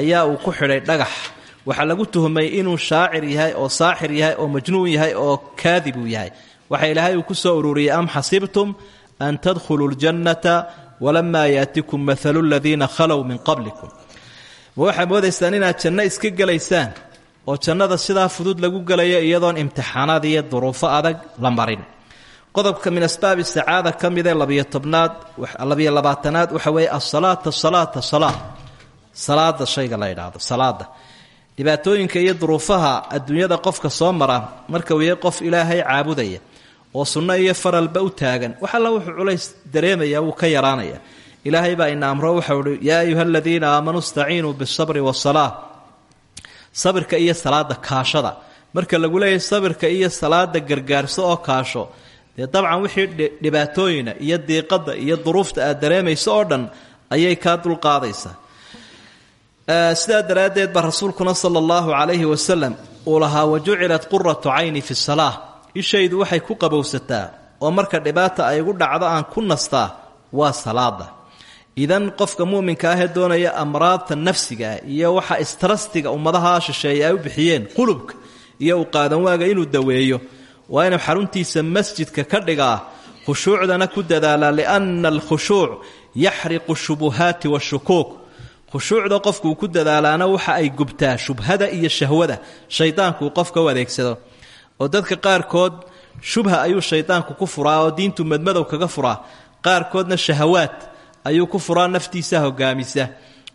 ayaa uu ku xidhay dhagax. Waxaa lagu tuhmay inuu shaacir yahay oo saaxir yahay oo majnuun yahay oo kaadib yahay. Waxa ilaahay uu ku soo ururiyey am xasibtum an tadkhuluu ljannata walamaa yaatikum maalu ladiina khalow min qablikum? Ma waxaa moodaysaan inaad janno iska gelaysaan oo jannada sidaa fudud lagu gelayo iyadoon imtixaanaad iyo duruufo adag la marin. Qodobka min asbaabi sacaada ka midee labiyo tobnaad labiyo labaatanaad waxa weeye asalaata salaata salaa salaada shayga la yidhaahdo salaada dhibaatooyinka iyo duruufaha adduunyada qofka soo mara marka yahay qof ilaahay caabudaya oo sunno iyo faralba u taagan wax alla wuxuu culays dareemaya wuu ka yaraanaya ilaahay baa ina amro waxau uhi yaa ayuha aladiina aamanuu istaciinuu bisabri wasalaa sabirka iyo salaada kaashada. Marka lagu leeyahay sabirka iyo salaada gargaarso oo kaasho dee dabcan wixii dhibaatooyina iyo diiqada iyo duruufta aad dareemayso oo dhan ayay kaa dulqaadaysaa sidaa daraaddeed baa rasuulkuna sala allahu calayhi wasalam uu lahaa wajucilat quratu cayni fi salaa ishaydu waxay ku qabowsataa oo marka dhibaata ay igu dhacdo aan ku nastaa waa salaada idan qofka muuminka ahee doonaya amraadta nafsigaa iyo waxa istrastiga ummadaha shisheeye ay u bixiyeen qulubka iyo u qaadan waaga inuu daweeyo waa inuu xaruntiisa masjidka ka dhigaa khushuucdana ku dadaalaa lianna alkhushuuc yaxriqu shubuhaati washukuuk khushuucda qofkuu ku dadaalaana waxa ay gubtaa shubhada iyo shahwada shaydaanku qofka u oo dadka qaarkood shubha ayuu shaydaanku ku furaa oo diintu madmadow kaga furaa qaarkoodna shahawaad ayuu ku furaa naftiisa hogaamisa.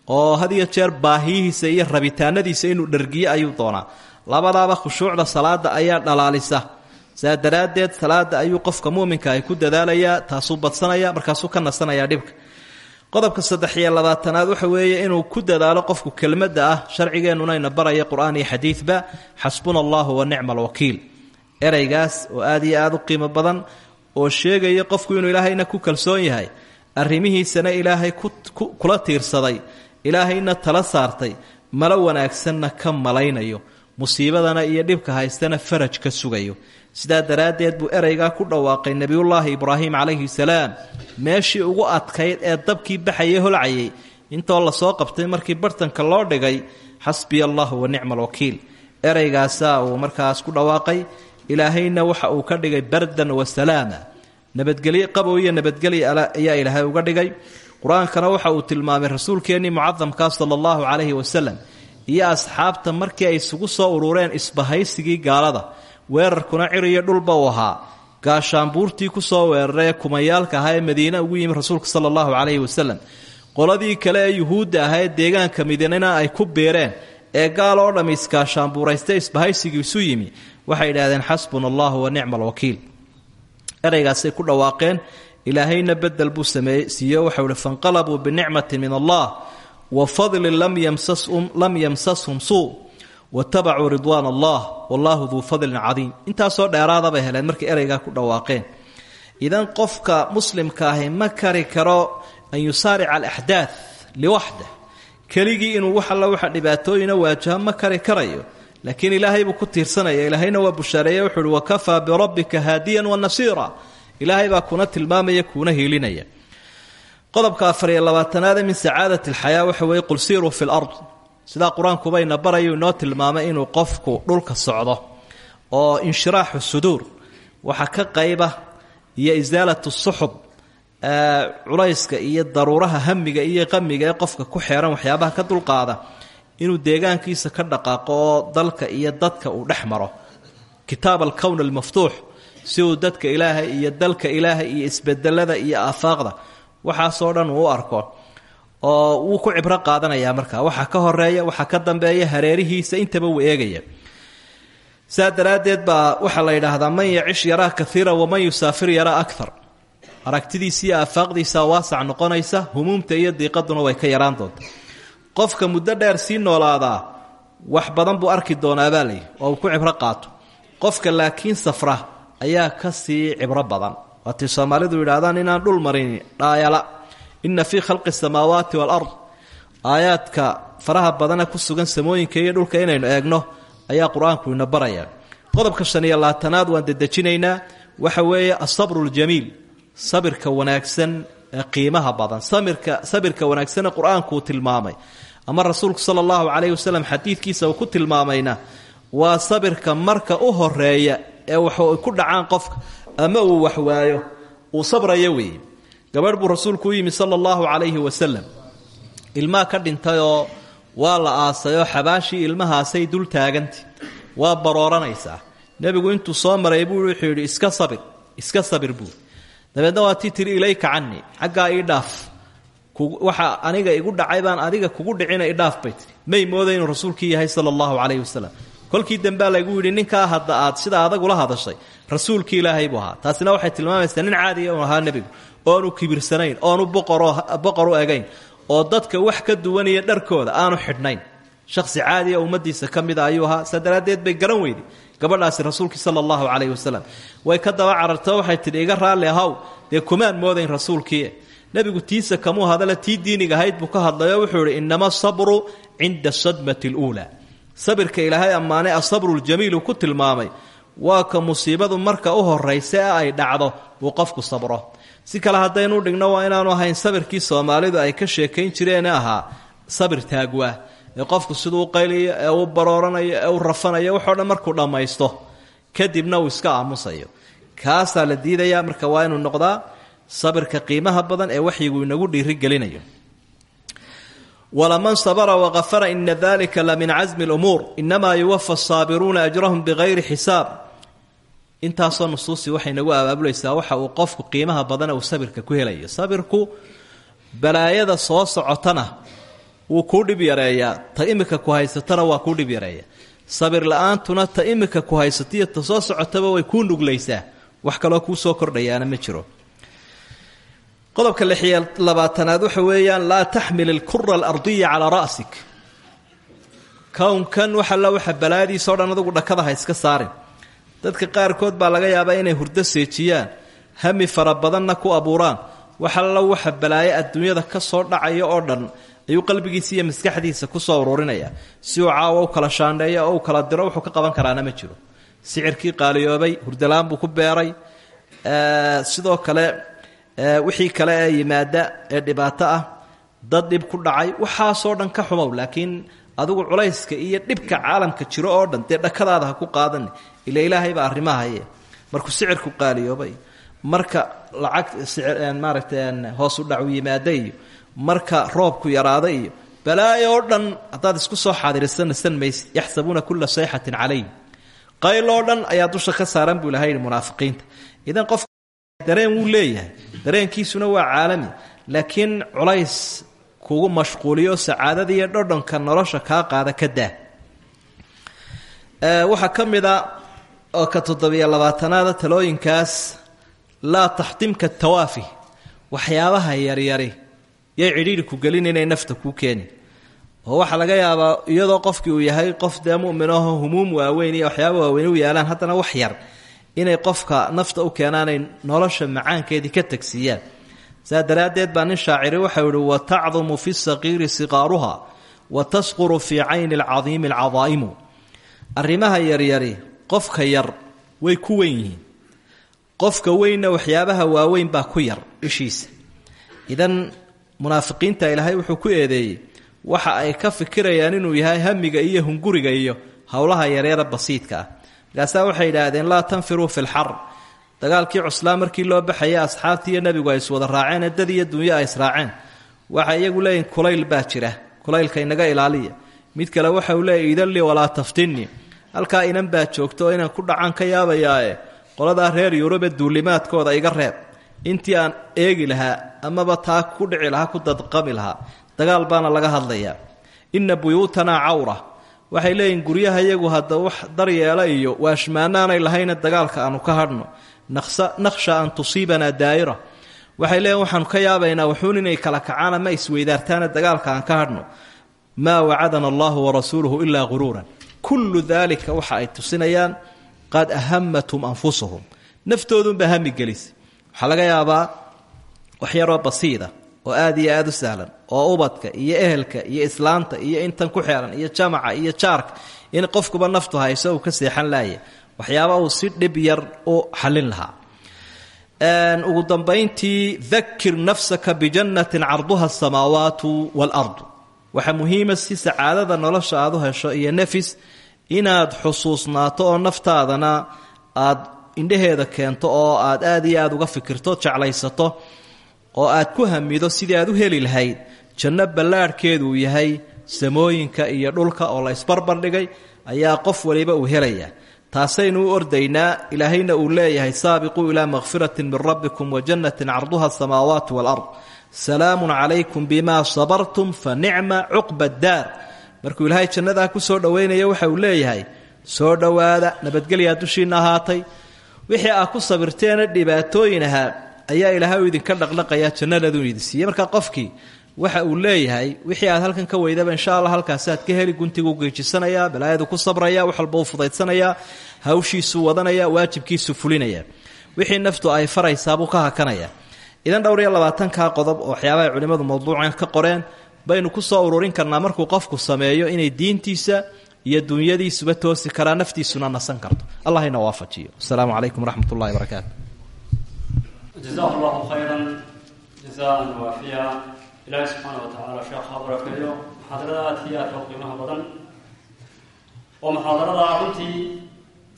Oo had jeer baahiyihiisa iyo rabitaanadiisa inuu dhargiyo ayuu doonaa. Labadaaba khushuucda salaada ayaa dhalaalisa. Saa salaada ayuu qofka muuminka ay ku dadaalayaa taasuu badsanaya markaasuu ka nasanayaa dhibka. Qodobka saddex iyo labaatanaad waxa weeye inuu ku dadaalo qofku kelmadda ah sharcigeennuna ina baraya qur'aan iyo xadiidba xasbuna allahu wa alwakiil ereygaas oo aad iyo aad u qiimo badan oo sheegaya qofku inuu ilaahayna ku kalsoon yahay arrimihiisana ilaahay kula tiirsaday. Ilaahayna tala saartay. Malo wanaagsanna ka malaynayo. Musiibadana iyo dhibka haystana faraj ka sugayo. Sidaa daraaddeed buu ereygaa ku dhawaaqay nebiyullaahi ibraahim calayhi salaam. Meeshii ugu adkayd ee dabkii baxayay holcayay. Intoo la soo qabtay markii bartanka loo dhigay xasbiya allahu wa nicma alwakiil ereygaasaa uu markaas ku dhawaaqay ilaahayna waxa uu ka dhigay bardan wa salaama nabadgelye qabow iyo nabadgelye ayaa ilaahay uga dhigay. Qur'aankana waxa uu tilmaamay rasuulkeennii mucadamkaa sala allahu calayhi wasalam iyo asxaabta markii ay isugu soo urureen isbahaysigii gaalada. Weerarkuna cir iyo dhulba uu ahaa. Gaashaanbuurtii ku soo weeraree kumayaalka ahaa ee madiine ugu yimi rasuulka sala allahu calayhi wasalam qoladii kale ee yuhuudda ahaa ee deegaanka madiinana ay ku beereen ee gaal oo dhamm isgaashaanbuurayste isbahaysigii isu yimi waxay idhahdeen xasbuna allahu wa nicma alwakiil ereygaasay ku dhawaaqeen ilaahayna bedel buu sameeyey siiyo waxau ihi fanqalabuu binicmatin min allah wa fadlin lam yamsashum suu watabacuu ridwaan allah wallahu duu fadlin cadiim. Intaasoo dheeraada bay heleen markay ereygaa ku dhawaaqeen. Idan qofka muslimka ahi ma kari karo an yusaarica alaxdaad liwaxda keligii inuu wax alla waxa dhibaatooyina waajaho ma kari karayo laakiin ilaahay buu ku tiirsanaya ilaahayna waa bushaareeye wuxuu uhi wakafaa birabbika haadiyan wa nasiira. Ilaahay baa kuna tilmaamaya kuuna hiilinaya qodobka afariyo labaatanaade min sacaadat alxayaa waxa weeye qul siiruu fi lard sidaa qur'aankubayna barayu inoo tilmaamay inuu qofku dhulka socdo oo inshiraaxu suduur waxa ka qayba iyo isaalatu suxub culayska iyo daruuraha hamiga iyo qamiga ee qofka ku xeeran waxyaabaha ka dulqaada inuu deegaankiisa ka dhaqaaqo oo dalka iyo dadka uu dhex maro. Kitaab alkown almaftuux si uu dadka ilaahay iyo dalka ilaahay iyo isbedelada iyo aafaaqda waxaasoo dhan uu u arko oo wuu ku cibro qaadanayaa markaa waxa ka horreeya waxa ka dambeeya hareerihiisa intaba uu eegaya. Saa daraaddeed baa la yidhaahdaa man yacish yaraa kaiira waman yusaafir yaraa akar aragtidiisa iyo aafaaqdiisa waasac noqonaysa humuumta iyo diiqaduna way ka yaraan doonta qofka muddo dheer sii noolaadaa wax badan buu arki doonaabaa layihi oo uu ku cibro qaato. Qofka laakiin safra ayaa ka sii cibro badan. Waatii soomaalidu yidhaahdaan inaan dhul marin dhaayala. Inna fii khalqi asamaawaati waalard aayaadka faraha badane ku sugan samooyinka iyo dhulka inaynu eegno ayaa qur'aanku ina baraya. Qodobka shan iyo labaatanaad waan dedejinaynaa. Waxa weeye asabru ljamiil sabirka wanaagsan qiimaha badan. Samirka sabirka wanaagsane qur'aankuu tilmaamay. Ama rasuulku sala allahu calayhi wasalam xadiidkiisa uu ku tilmaamayna waa sabirka marka u horreeya ee wax ku dhacaan qofka ama uu waxwaayo uu sabrayo weeye. Gabadh buu rasuulku yimi sala allahu calayhi wasalam ilmaa ka dhintayoo waa la aasayoo xabaashii ilmahaasay dul taagantay waa barooranaysaa. Nebigu intuu soo maray buu wuxuu yidhi iska sabir iska sabir buu dabeedna waa tii tiri ilayka canii xaggaa ii dhaaf. Waxa aniga igu dhacay baan adiga kugu dhicina idhaaf bay tiri. May mooda inuu rasuulkii yahay sala allahu calayhi wasalam kolkii dambea laygu yidhi ninkaa hadda aad sida adagula hadashay. Rasuulkii ilaahay buu ahaa. Taasina waxay tilmaamaysaa nin caadiya uu ahaa nebigu. Oonu kibirsanayn oonu boqor u egayn oo dadka wax ka duwanaya dharkooda aanu xidhnayn. Shakhsi caadiya ummadiisa ka mida ayuu ahaa. Saa daraaddeed bay garan weyday gabadhaasi rasuulkii sala allahu calayhi wasalam way ka daba carartoo waxay tidhi iga raalli ahaw dee kumaan moodayn rasuulkii. Nebigu tiisa kamuu hadale tii diiniga ahayd buu ka hadlayoo wuxuu ihi innama asabru cinda asadmati aluulaa sabirka ilaahay ammaanay asabru ljamiilu ku tilmaamay. Waa ka musiibadu marka u horaysa ee ay dhacdo buu qofku sabro. Si kale haddaynu dhigno waa inaanu ahayn sabirkii soomaalidu ay ka sheekayn jireene ahaa sabir taagwaa ee qofku siduu u ee u barooranayo ee u rafanayo waxoo dhan markuu dhammaysto. Kadibna uu iska aamusayo. Kaasaa la diidayaa marka waa inuu noqdaa sabirka qiimaha badan ee waxyigu inagu dhiirigelinayo. Walaman sabra waqafara ina dalika la min casmi lumuur inamaa yuwafa asaabiruuna ajrahum bikayri xisaab. Intaasoo nusuusii waxay nagu abaabulaysaa waxa uu qofku qiimaha badana uu sabirka ku helayo. Sabirku balaayada soo socotana wuu kuu dhib yareeyaa. Ta imika ku haysatana waa kuu dhib yareeya sabir la'aantuna ta imika ku haysatiyo ta soo socotaba way kuu nuglaysaa. Wax kaloo kuu soo kordhayaana ma jiro. Qodobka lixiyo labaatanaad waxa weeyaan laa taxmil ilkura alardiya calaa ra'sik. Kownkan wax alla waxa balaadiisao dhan adugu dhakada ha iska saarin. Dadka qaarkood baa laga yaabaa inay hurdo seejiyaan hami fara badanna ku abuuraan. Wax alla waxa balaayo adduunyada ka soo dhacaya oo dhan ayuu qalbigiisa iyo maskaxdiisa ku soo ururinaya. Si uu caawa u kala shaandheeyo oo u kala diro wuxuu ka qaban karaana ma jiro. Sicirkii qaaliyoobay hurdalaan buu ku beeray. Sidoo kale wixii kale ee yimaada ee dhibaato ah dad dhib ku dhacay waxaasoo dhan ka xumow laakiin adigu culayska iyo dhibka caalamka jiro oo dhan dee dhakadaada ha ku qaadan ila ilaahaybaa arrimahaye markuu sicirku qaaliyoobay marka lacag maaragta hoos u dhacu yimaada iyo marka roobku yaraada iyo balaayo oo dhan haddaad isku soo xaadirisansan maysid yaxsabuuna kula sayxatin calayh qayl ayaa dusha ka saaran buu ilahay idan qof dareen wuu leeyahay. Dareenkiisuna waa caalami. Laakiin culays kugu mashquuliyo sacaadada iyo dhodhanka nolosha kaa qaada ka daa. Waxaa ka mid oo ka toddobiyo labaatanaada talooyinkaas laa taxtimka tawaafi. Waxyaabaha yaryari yay cidhiidhi ku gelin inay nafta kuu keenin. Oo waxaa laga yaabaa iyadoo qofkii uu yahay qof dee mu'minaho humuum waaweyn iyo waxyaaba waaweyn u yaalaan haddana wax yar inay qofka nafta u keenaanay nolosha macaankeedii ka tagsiiyaan. Saa daraaddeed shaaciri waxau ihi wa tacdumu fi saqiiri siqaaruha wa tasquru fii cayni alcadiimi alcadaa'imu. Arrimaha yaryari qofka yar way ku weyn qofka weynna waxyaabaha waaweyn baa ku yar ishiisa. Idan munaafiqiinta ilaahay wuxuu ku eedeeyey waxa ay ka fikirayaan inuu yahay hamiga iyo hunguriga iyo howlaha yaryara basiidka ah. Markaasaa waxay yidhaahdeen laa tanfiruu fi lxar dagaalkii cuslaa markii loo baxaya asxaabtii iyo nebigu ay iswada raaceen ee dad iyo dunyo ay israaceen. Waxay iyagu leeyihiin kulayl baa jira kulaylka inaga ilaaliya. Mid kale waxa uu leeyahy idan lii walaa taftinni halkaa inan baa joogto oo inaan ku dhacaan ka yaabayaae qoladaa reer yurube duulimaadkooda iga reeb intii aan eegi lahaa amaba taa ku dhici lahaa ku dadqami lahaa. Dagaal baana laga hadlayaa. Inna buyuutanaa cawra. Waxay leeyihiin guryaha iyagu hadda wax daryeela iyo waashmaanaanay lahayna dagaalka aanu ka hadhno. Nakhsha an tusiibanaa daa'ira. Waxay leeyihiin waxaanu ka yaabaynaa waxuun inay kala kacaan ama isweydaartaana dagaalka aan ka hadhno. Maa wacadana allahu warasuuluhu ilaa guruuran. Kullu daalika waxa ay tusinayaan qad ahamatum anfusuhum. Naftoodunbaa hami gelisay waxaa laga yaabaa basiida oo aad iyo aada u sahlan oo ubadka iyo ehelka iyo islaanta iyo intan ku xeeran iyo jamaca iyo jaarka in qofkuba naftu hayso uu ka seexan laaya waxyaaba uu si dhib yar u xallin lahaa. Ugu dambayntii dakir nafsaka bijannatin carduha asamaawaatu waalardu waxaa muhiima si sacaadada nolosha aad u hesho iyo nafis inaad xusuusnaato oo aad indhaheeda keento oo aad aad iyo aad uga fikirto jeclaysato oo aad ku hamido sidii aad u heli lahayd janno ballaadhkeeduu yahay samooyinka iyo dhulka oo la isbarbardhigay ayaa qof waliba uu helaya. Taasaynu u ordaynaa ilaahayna uu leeyahay saabiquu ilaa makfiratin min rabbikum wa jannatin carduha asamaawaatu waalard salaamun calaykum bimaa sabartum fa nicma cuqba daar markuu ilaahay jannadaa ku soo dhowaynaya waxa uu leeyahay soo dhowaada nabadgelyaa dushiinna ahaatay wixii aad ku sabirteena dhibaatooyin ahaa ayaa ilaahay idinka dhaqdhaqayaa jannadaduu idin siiyey. Marka qofkii waxa uu leeyahay wixii aad halkan ka weydaba insha allah halkaasaad ka heli guntigu geejisanayaa balaayadu ku sabraya wax walba u fudaydsanayaa wadanaya waajibkiisuu fulinaya. Wixii naftu ay faraysaabuu ka hakanaya. Idan dhowr iyo labaatankaa qodob oo waxyaabahay culimmadu mawduucan ka qoreen baynu ku soo ururin karnaa markuu qofku sameeyo inay diintiisa iyo dunyadiisuba toosi karaa naftiisuna nasan karto. Allah ina waafajiyo. Asalaamu calaykum waraxmat ullahi barakaatu jazahu llahu khayran. Jazaan waafiya. Ilaahay subxaana wa tacaala sheekha ha barakeeyo muxaadarada aadka iyo qiimaha badan. Oo muxaadarada runtii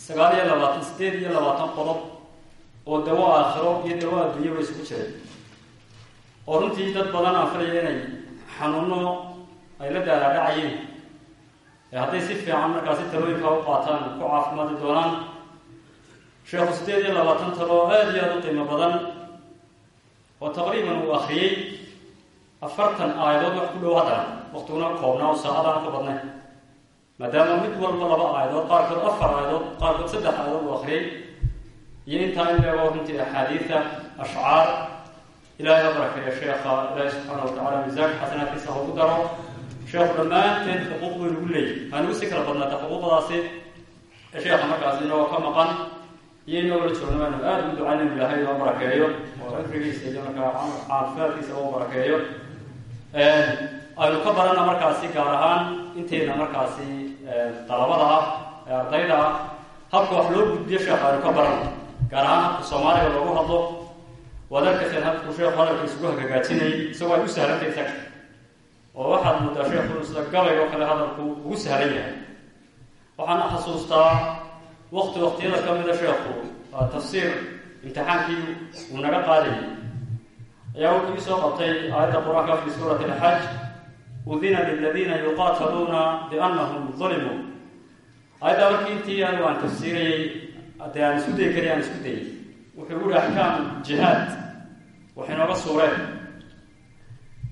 sagaal iyo labaatan siddeed iyo labaatan qodob oo dawo aakhiro iyo dawo adduunya ba isugu jiray oo runtii dad badan filaya inay xanuuno ay la daalaadhacayeen ee hadday si fiican markaasi talooyinka u qaataan ku caafimaadi doonaan sheekhu siddeed iyo labaatan talo aada iyo aada u qiimo badan oo taqriiban uu akhriyey afartan aayadood wax ku dhow haddana waqtiguna koobnaa oo saacadaan ka badnay maadaama mid walba laba aayadood qaarkood afar aayadood qaarkood saddex aayadood uu akhriyey iyo intaa in leego runtii axaadiida ashcaar ilaahay ha barakeeya sheekha ilaahay subxaana wa tacala miisaanka xasanaadkiisa ha daro sheekhu dhammaanteen xuquuq bay nagu leeyihi hanugu si kala badnaata xuquuqdaasi sheekha markaasi inagoo ka maqan. Iyo inagoo la joogna baanu aada ugu ducaynaynu ilaahay inoo barakeeyo oo cifrigiisa iyo markaa caafimaadkiisa oo barakeeyo aynu ka barana markaasi gaar ahaan intayna markaasi dalabada ah ee ardayda ah habka wax loo gudbiyo sheekh aynu ka barana gaar ahaan habka soomaaliga loogu hadlo. Waad arkaysan habkuu sheekhu hadalka isugu hagagaajinayay isagoo ay u sahlantay isaga oo waxaad moodaa sheekhu sida gabay oo kale hadalku ugu sahlan yahay. Waxaana xasuustaa wakti waktiyada ka mida sheekhu tafsiir imtixaankii uu naga qaadayay ayaa wuxuu isoo qabtay aayadda qur'aanka fi suurati alxaj udina liladiina yuqaataluuna biannahum dulimuu aayaddaa markii intii anigu aan tafsiirayay dee aan isku dayi kari aan isku dayay. Wuxuu uhi axkaam jihaad. Waxay nooga suureen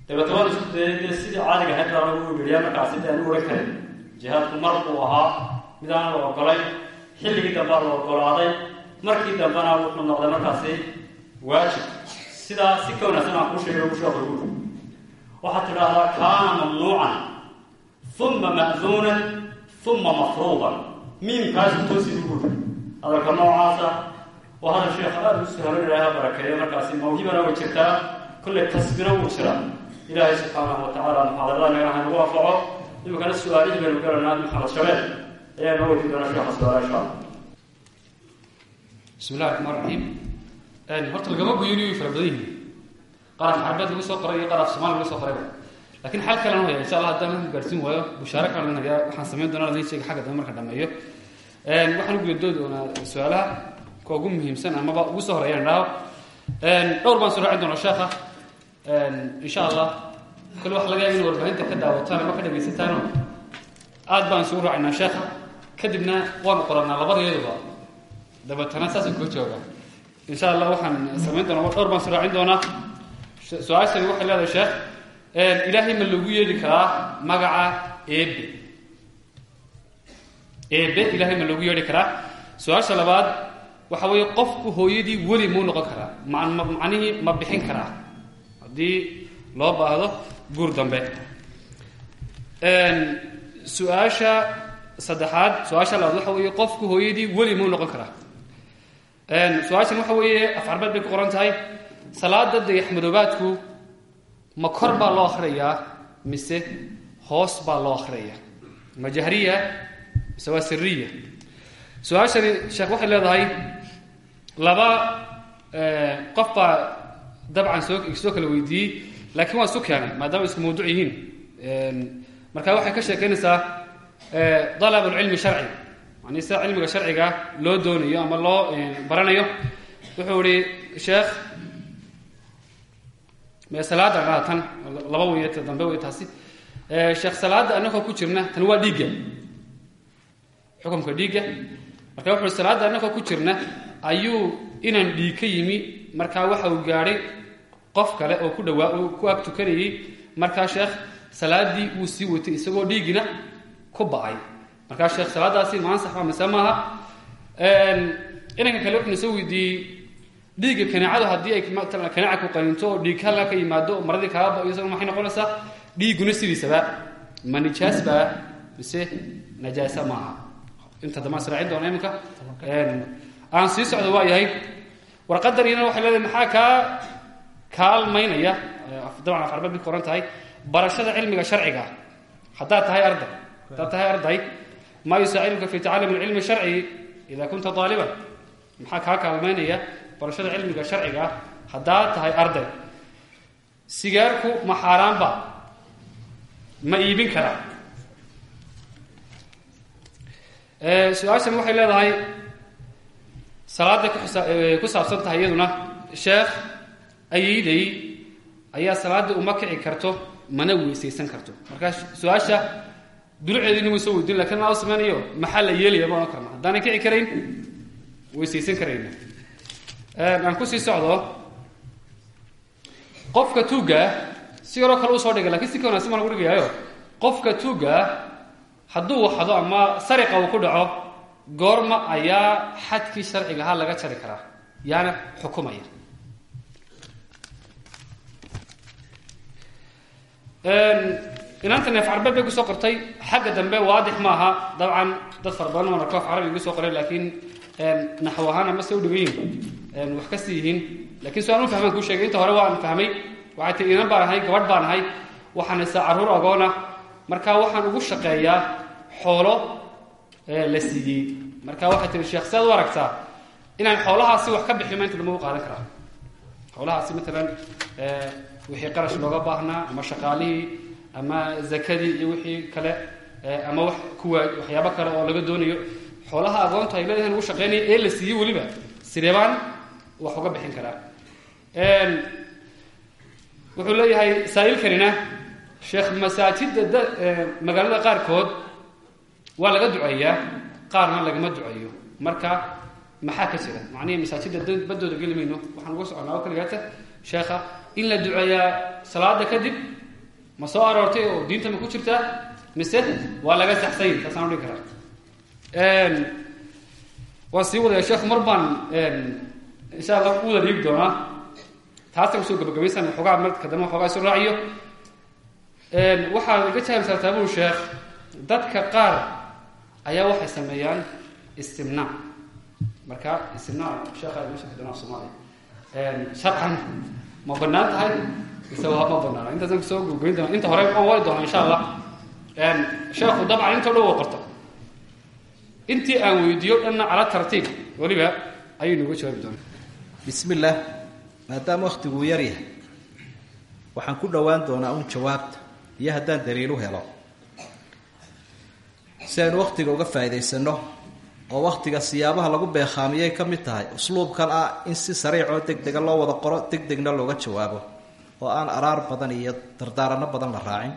dabeete waan isku dayay dee sidii caadiga ahayd baa lagu yidhiya markaasi dee aan u ohan karin jihaadku mar buu ahaa mid aan la ogolay xilligii dambea la ogolaaday markii dambena wuxuu noqday markaasi waajib sidaa si ka wanaagsan aan kuu sheegay ugu sheekhu ugu waxaad tidhaahdaa kaana mamnuucan uma ma'duunan uma mafruudan miimkaasu toosi ugu hadalka noocaasa waa hadal sheekha aada u sahlan ilaahay ha barakeeyo markaasi mawhibana way jirtaa kolley kasbina wuu jira ilaahay subxaanahu wa tacaala muxaadarada naga ha nagu anfaco iminkana su'aalihii baynu garanaa maxamed shabeel ayaa noo weydi doona sheekha su'aala insha allah bismi illahi raxmaan raxiim horta lagama way fara badan yihiin qaraf xarbeed lagu soo qoray iyo qaraf somaali lagu soo qorayba lakiin xal kalen haya insha allah haddaan marka gaarsiin waayo bushaare kalen hayaa waxaan samayn doonaa ladin sheega xagga dambe marka dhameeyo waxaan u gudadoodi doonaa su'aalaha kuwa ugu muhiimsan amaba ugu soo horeeyaan dhaho dhowr baan soo raacin doonaa sheekha insha allah kole waxa laga yaaba in warbaahinta ka daawataan ama ka dhagaysataano aad baan isugu raacinaa sheekha kadibna waanu qoranaa labadeeduba dabeetana saasay koo joogaa insha allah waxaan samayn doonaa dhowr baan soo raacin doonaa. Su'aashani waxay leedahay sheekh ilaahay ma lagu yeeli karaa magaca ebe eebe ilahay ma loogu yeedhi karaa. Su'aasha labaad waxa weeye qofku hooyadii weli muu noqon karaa. Ma ma bixin karaa haddii loo baahdo guur dambe. Su'aasha saddexaad su'aasha waxa weeye qofku hooyadii weli muu noqon karaa. Su'aashan waxa weeye afarbeed bay ku qoran tahay salaada dayaxmadoobaadku ma kor baa loo akhriyayaa mise hoos baa loo akhriyayaa ma jahriya mise waa siriya su'aashani sheekh waxay leedahay laba qof baa dabcan soo kala weydiiyey laakiin waa isu keenay maadaama isku mawduuc yihiin. Marka waxay ka sheekeynaysaa dalab alcilmi sharci. Yani sida cilmiga sharciga loo doonayo ama loo baranayo wuxuu ihi sheekh me salaada dhaa tan laba wey dambe wey taasi. Sheekh salaada anagoo ku jirna tan waa dhiigga. Xukumka dhiigga. Marka wuxu salaada anagoo ku jirna ayuu inaan dhiig yimi markaa waxa uu gaadhay qof kale oo ku dhawaa oo ku ag tukanayay markaa sheekh salaadii wuu sii watay isagoo dhiigina ku ba'ay. Markaa sheekh salaadaasi maansaxa mise maaha. Inanka kale wuxuuna soo weydiiyey dhiigga kaneecadu haddii ay kaneeca ku qaninto oo dhiig halka ka yimaado maradii kaaga ba isagoo maxay noqonaysaa dhiigguna sidiisaba ma nijaas baa mise najaasa maaha. Inta dambaan israacin doona iminka. Aan sii socdo waa yahay warqadanina waxay leedahay maxaa kaa kaalmaynaya dabcan afarbeed bay koran tahay barashada cilmiga sharciga. Haddaad tahay arday tahay arday maa yusaaciduka fi tacalum alcilmi sharci ida kunta aaliban maxaa kaa kaalmaynaya barashada cilmiga sharciga haddaad tahay arday. Sigaarku ma xaaraanba ma iibin karaa. Su'aashan waxay leedahay salaaday ku saabsan tahay iyaduna sheekh ayeyday ayaa salaadii uma kici karto mana weysaysan karto. Markaa su'aasha duluceediina way soo weydiin laakiin maa u samaynayo maxaa la yeelaya ma odhan karna haddaanay kici karayn weysaysan karayna. Aan ku sii socdo qofka tuuggaa si yaroo kale u soo dhigay laakiin si ka wanaagsan baan ugu dhigayaayo qofka tuuggaa hadduu waxdo ama sariqa uu ku dhaco goorma ayaa xadkii sharciga laga jari karaa yaana xukumaya inaanta neef carbeed bay ku soo qortay. Xagga dambe waadix maaha. Dabcan dad fara badan oo narkoof carabi soo qoray laakiin naxw ahaan ama se u dhigan yihiin wax ka sii yihiin. Lakin su aan u fahmaan sheegay. Inta hore waan fahmay. Waxay tii inan baan gabadh baan waxaan haysaa carruur agoona marka waxaan ugu shaqeeyaa xoolo la siiyey. Marka waxay tii sheekh siaad inaan xoolahaasi wax ka bixi ma inta dambe qaadan karaa? Xoolahaasi matalan wixii qarash looga baahnaa ama shaqaalihii ama zakadii iyo wixii kale ama wax kuwa waxyaabo kale oo laga doonayo xoolaha agoonta ay leedahay ugu shaqeynaya ee la siiyey weliba sideebaan wax uga bixin karaa. Wuxuu leeyahay saa-iilkanina sheekh masaajida magaalada qaarkood waa laga duceeyaa qaarna lagama duceeyo marka maxaa ka jira? Macnihii masaajida badooda geli mayno. Waxaan uga soconaa oo kaligaata sheekha in la duceeyaa salaada kadib ma soo aroortay oo diinta ma ku jirtaa? Mise waa laga saxsay taasaan udhigi karaa. Waan sii wadaya sheekhu mar baan insha allah u wada dhiigi doonaa taasaan ku soo gabagabaysan xoogaa marka dambe xoogaa isu raaciyo. Waxaad iga jahamsaa taabuu sheekh dadka qaar ayaa waxay sameeyaan istimnaac marka istimnaac sheekha ima shaki doonaa soomaaliya. Sharcan ma bannaan tahay mise waa ma banaana intaasaan ku soo gabagabayn doona inta hore waan wari doonaa insha allah sheekhu dabcan intao dhan wa intii aan weydiiyo dhanna cala tartiib weliba ayuu nooga jawaabi doonaa bismi illaah maadaama wakhtiguu yar yahay waxaan ku dhowaan doonaa un jawaabta iyo haddaan daliilu helo. Si aynu wakhtiga uga faa'iidaysanno oo wakhtiga siyaabaha lagu beekhaamiyay ka mid tahay. Usluubkan ah in si sariicoo deg dega loo wada qoro deg degna looga jawaabo oo aan araar badan iyo dardaaranno badan la raacin.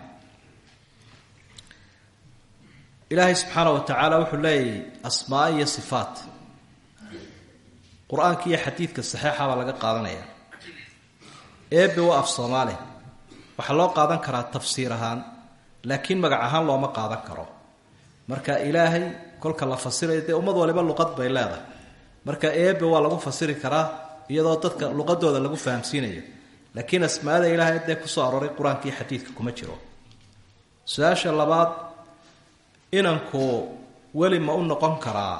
Ilaahay subxaana wa tacaala wuxuu leeyahy asmaa iyo sifaat. Qur'aanka iyo xadiidka saxiixa baa laga qaadanaya. Eebe waa af soomaali waxaa loo qaadan karaa tafsiir ahaan laakiin magac ahaan looma qaadan karo. Marka ilaahay kolka la fasirayo dee ummad waliba luqad bay leedahay. Marka eebe waa lagu fasiri karaa iyadoo dadka luqadooda lagu fahamsiinayo laakiin asmaada ilaahay dee ku soo arooray qur'aanka iyo xadiidka kuma jiro. Su'aasha labaad inanku weli ma u noqon karaa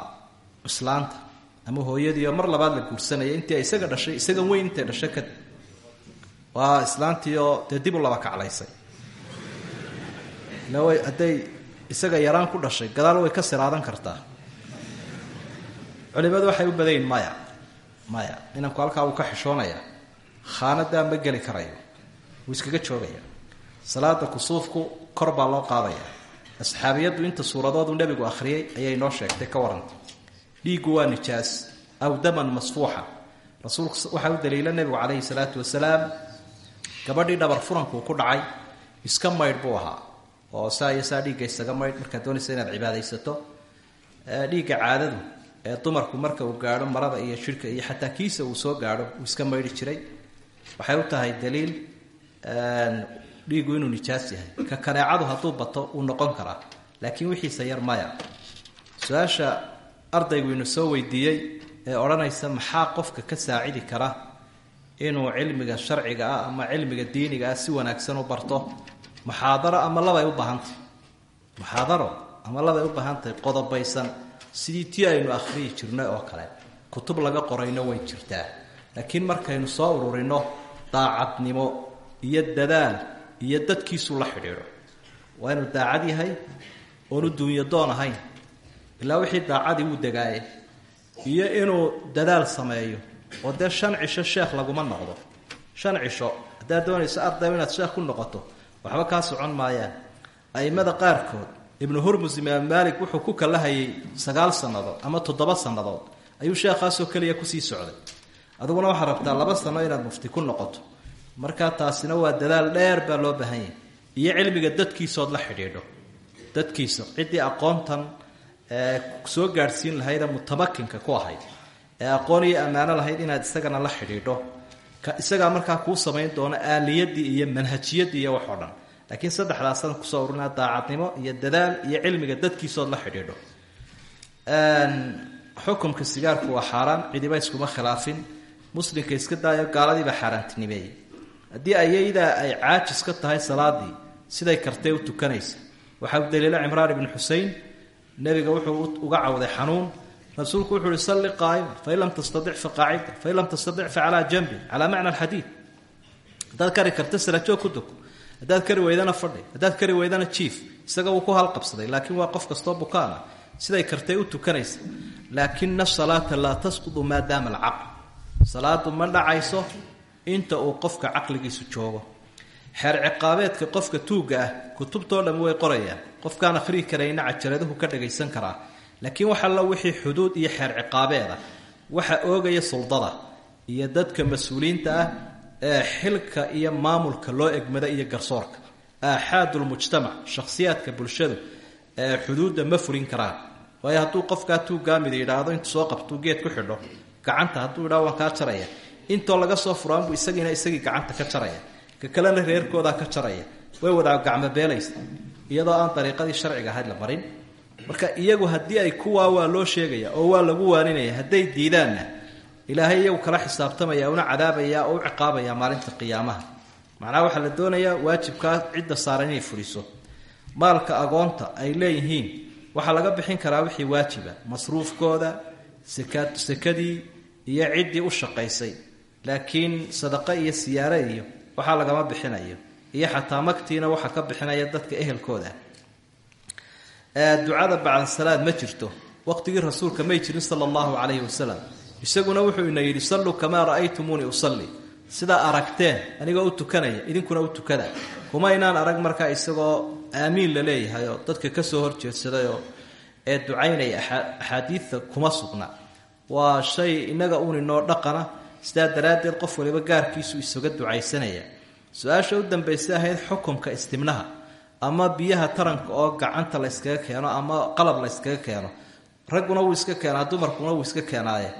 islaanta ama hooyadiioo mar labaad la guursanaya intii isaga dhashay isagan weyn intay dhashay kadib waa islaantiioo dee dib u laba kaclaysay. Hadday isaga yaraan ku dhashay gadaal way ka siraadan kartaa. Culimadu waxay u badayin maya maya inanku halkaa wuu ka xishoonaya. Khaanadaa ma geli karayo. Wuu iskaga joogaya. Salaada kusuufku kor baa loo qaadaya. Asxaabiyaddu inta suuradoodu nebigu akhriyay ayay noo sheegtay ka warantay dhiiggu waa nijaas aw daman masfuuxa. Rasuulku waxaa u daliila nebigu calayhi salaatu wasalaam gabadhii dhabar furankuu ku dhacay iska maydh buu ahaa oo saa iyo saa dhiigga markaad doonaysa inaad cibaadaysato dhiigga caadadu ee dumarku marka uu gaadho marada iyo jidhka iyo xataa kiisa uu soo gaadho uu iska maydhi jiray waxay u tahay daliil dhiiggu inuu nijaas yahay. Ka kaneecadu hadduu bato wuu noqon karaa. Laakiin wixiisa yar maya. Su'aasha ardaygu inu soo weydiiyey ee odhanaysa maxaa qofka ka saacidi kara inuu cilmiga sharciga ah ama cilmiga diiniga ah si wanaagsan u barto muxaadaro ama labay u baahantahy muxaadaro ama labay u baahantahay qodobaysan. Sidii tii aynu akhriyi jirnay oo kale kutub laga qorayno way jirtaa. Laakiin markaynu soo ururino daacadnimo iyo dadaal iyo dadkiisuu la xidhiidho. Waa inuu daacad yahay oonu duunyo doon ahayn ilaa wixii daacadii wuu degaaye iyo inuu dadaal sameeyo. Oo dee shan cisho sheekh laguma noqdo. Shan cisho haddaad doonayso ardayba inaad sheekh ku noqoto waxba kaa socon maayaan. A'immada qaarkood ibnu hurmus imaam maalik wuxuu ku kalahayay sagaal sannadood ama toddoba sannadood. Ayuu sheekhaasoo keliya ku sii socday. Adiguna waxaad rabtaa laba sano inaad mufti ku noqoto. Markaa taasina waa dadaal dheer baa loo baahan yahay. Iyo cilmiga dadkiisood la xidhiidho. Dadkiisa ciddii aqoontan ee soo gaadhsiin lahayd ee mutamakinka ku ahayd. Ee aqoon iyo ammaano lahayd inaad isagana la xidhiidho isagaa markaa kuu samayn doono aaliyadii iyo manhajiyadii iyo wax oo dhan. Laakiin saddexdaasaan ku soo urinaa daacadnimo iyo dadaal iyo cilmiga dadkiisood la xidhiidho. Xukumka sigaarku waa xaaraan cidiba iskuma khilaafin. Muslimka iska daayo gaaladiibaa xaaraantinimeeyey. Haddii ayaydaa ay caajis ka tahay salaadii siday kartee u tukanaysa. Waxaa u daliila cimraan ibnu xusein nebiga wuxuu uga cawday xanuun rasuulku wuxuu uhi salli qaa'ima fain lam tastadic fa qaacida fain lam tastadic fa calaa janbin calaa macna alxadiid. Haddaad kari karta sarajoog ku dug. Haddaad kari weydana fadhi haddaad kari weydana jiif isaga wuu ku halqabsaday laakiin waa qof kastoo bukaana. Siday kartay u tukanaysa. Laakina asalaata laa tasqudu maadaama alcaql. Salaadu ma dhacayso inta uu qofka caqligiisu joogo. Xeer ciqaabeedka qofka tuugga ah kutubtoo dham way qorayaan. Qofkaan akhrihi karayna cajaraduhu ka dhagaysan karaa laakiin wax alla wixii xuduud iyo xeer ciqaabeeda waxa oogaya suldada iyo dadka mas'uuliyiinta ah ee xilka iyo maamulka loo egmada iyo garsoorka aaxaadulmujtamac shakhsiyaadka bulshadu ee xuduudda ma furin karaan. Waayo hadduu qofkaa tuuggaamida yidhaahdo intu soo qabtuu geed ku xidho gacanta hadduu yidhahdo waan jaraya. Intoo laga soo furaanbuu isagiina isagii gacanta ka jaraya ka kalena reerkoodaa ka jaraya. Way wadaa gacmo beelaysa iyadoo aan dariiqadii sharciga ahayd la marin marka iyagu haddii ay kuwaa waa loo sheegaya oo waa lagu waaninaya hadday diidaanna ilaahay iyagu kala xisaabtamaya una cadaabaya oo u ciqaabaya maalinta qiyaamaha. Macnaha waxaa la doonayaa waajibkaa cidda saaran inay fuliso. Maalka agoonta ay leeyihiin waxaa laga bixin karaa wixii waajiba masruufkooda saka sakadii iyo ciddii u shaqaysay. Laakiin sadaqa iyo siyaare iyo waxaa lagama bixinayo. Iyo xataa magtiina waxaa ka bixinaya dadka ehelkooda ducada bacda salaad ma jirto. Waqtigii rasuulka may jirin sala allahu calayhi wasalam isaguna wuxuu ina yidhi salluu kamaa ra'aytumuunii usalli. Sidaa aragteen anigoo u tukanaya idinkuna u tukada. Kuma inaan arag markaa isagoo aamiin la leeyahay dadka ka soo horjeedsadayoo ee ducaynaya axaadiidta kuma sugna. Waa shay innaga uun inoo dhaqana sidaa daraaddeed qof waliba gaarkiisu isaga ducaysanaya. Su'aasha u dambaysa ahayd xukumka istimnaha ama biyaha taranka oo gacanta la yskaga keeno ama qalab la yskaga keeno ragguna wuu iska keenaa dumarkuna wuu iska keenaaye.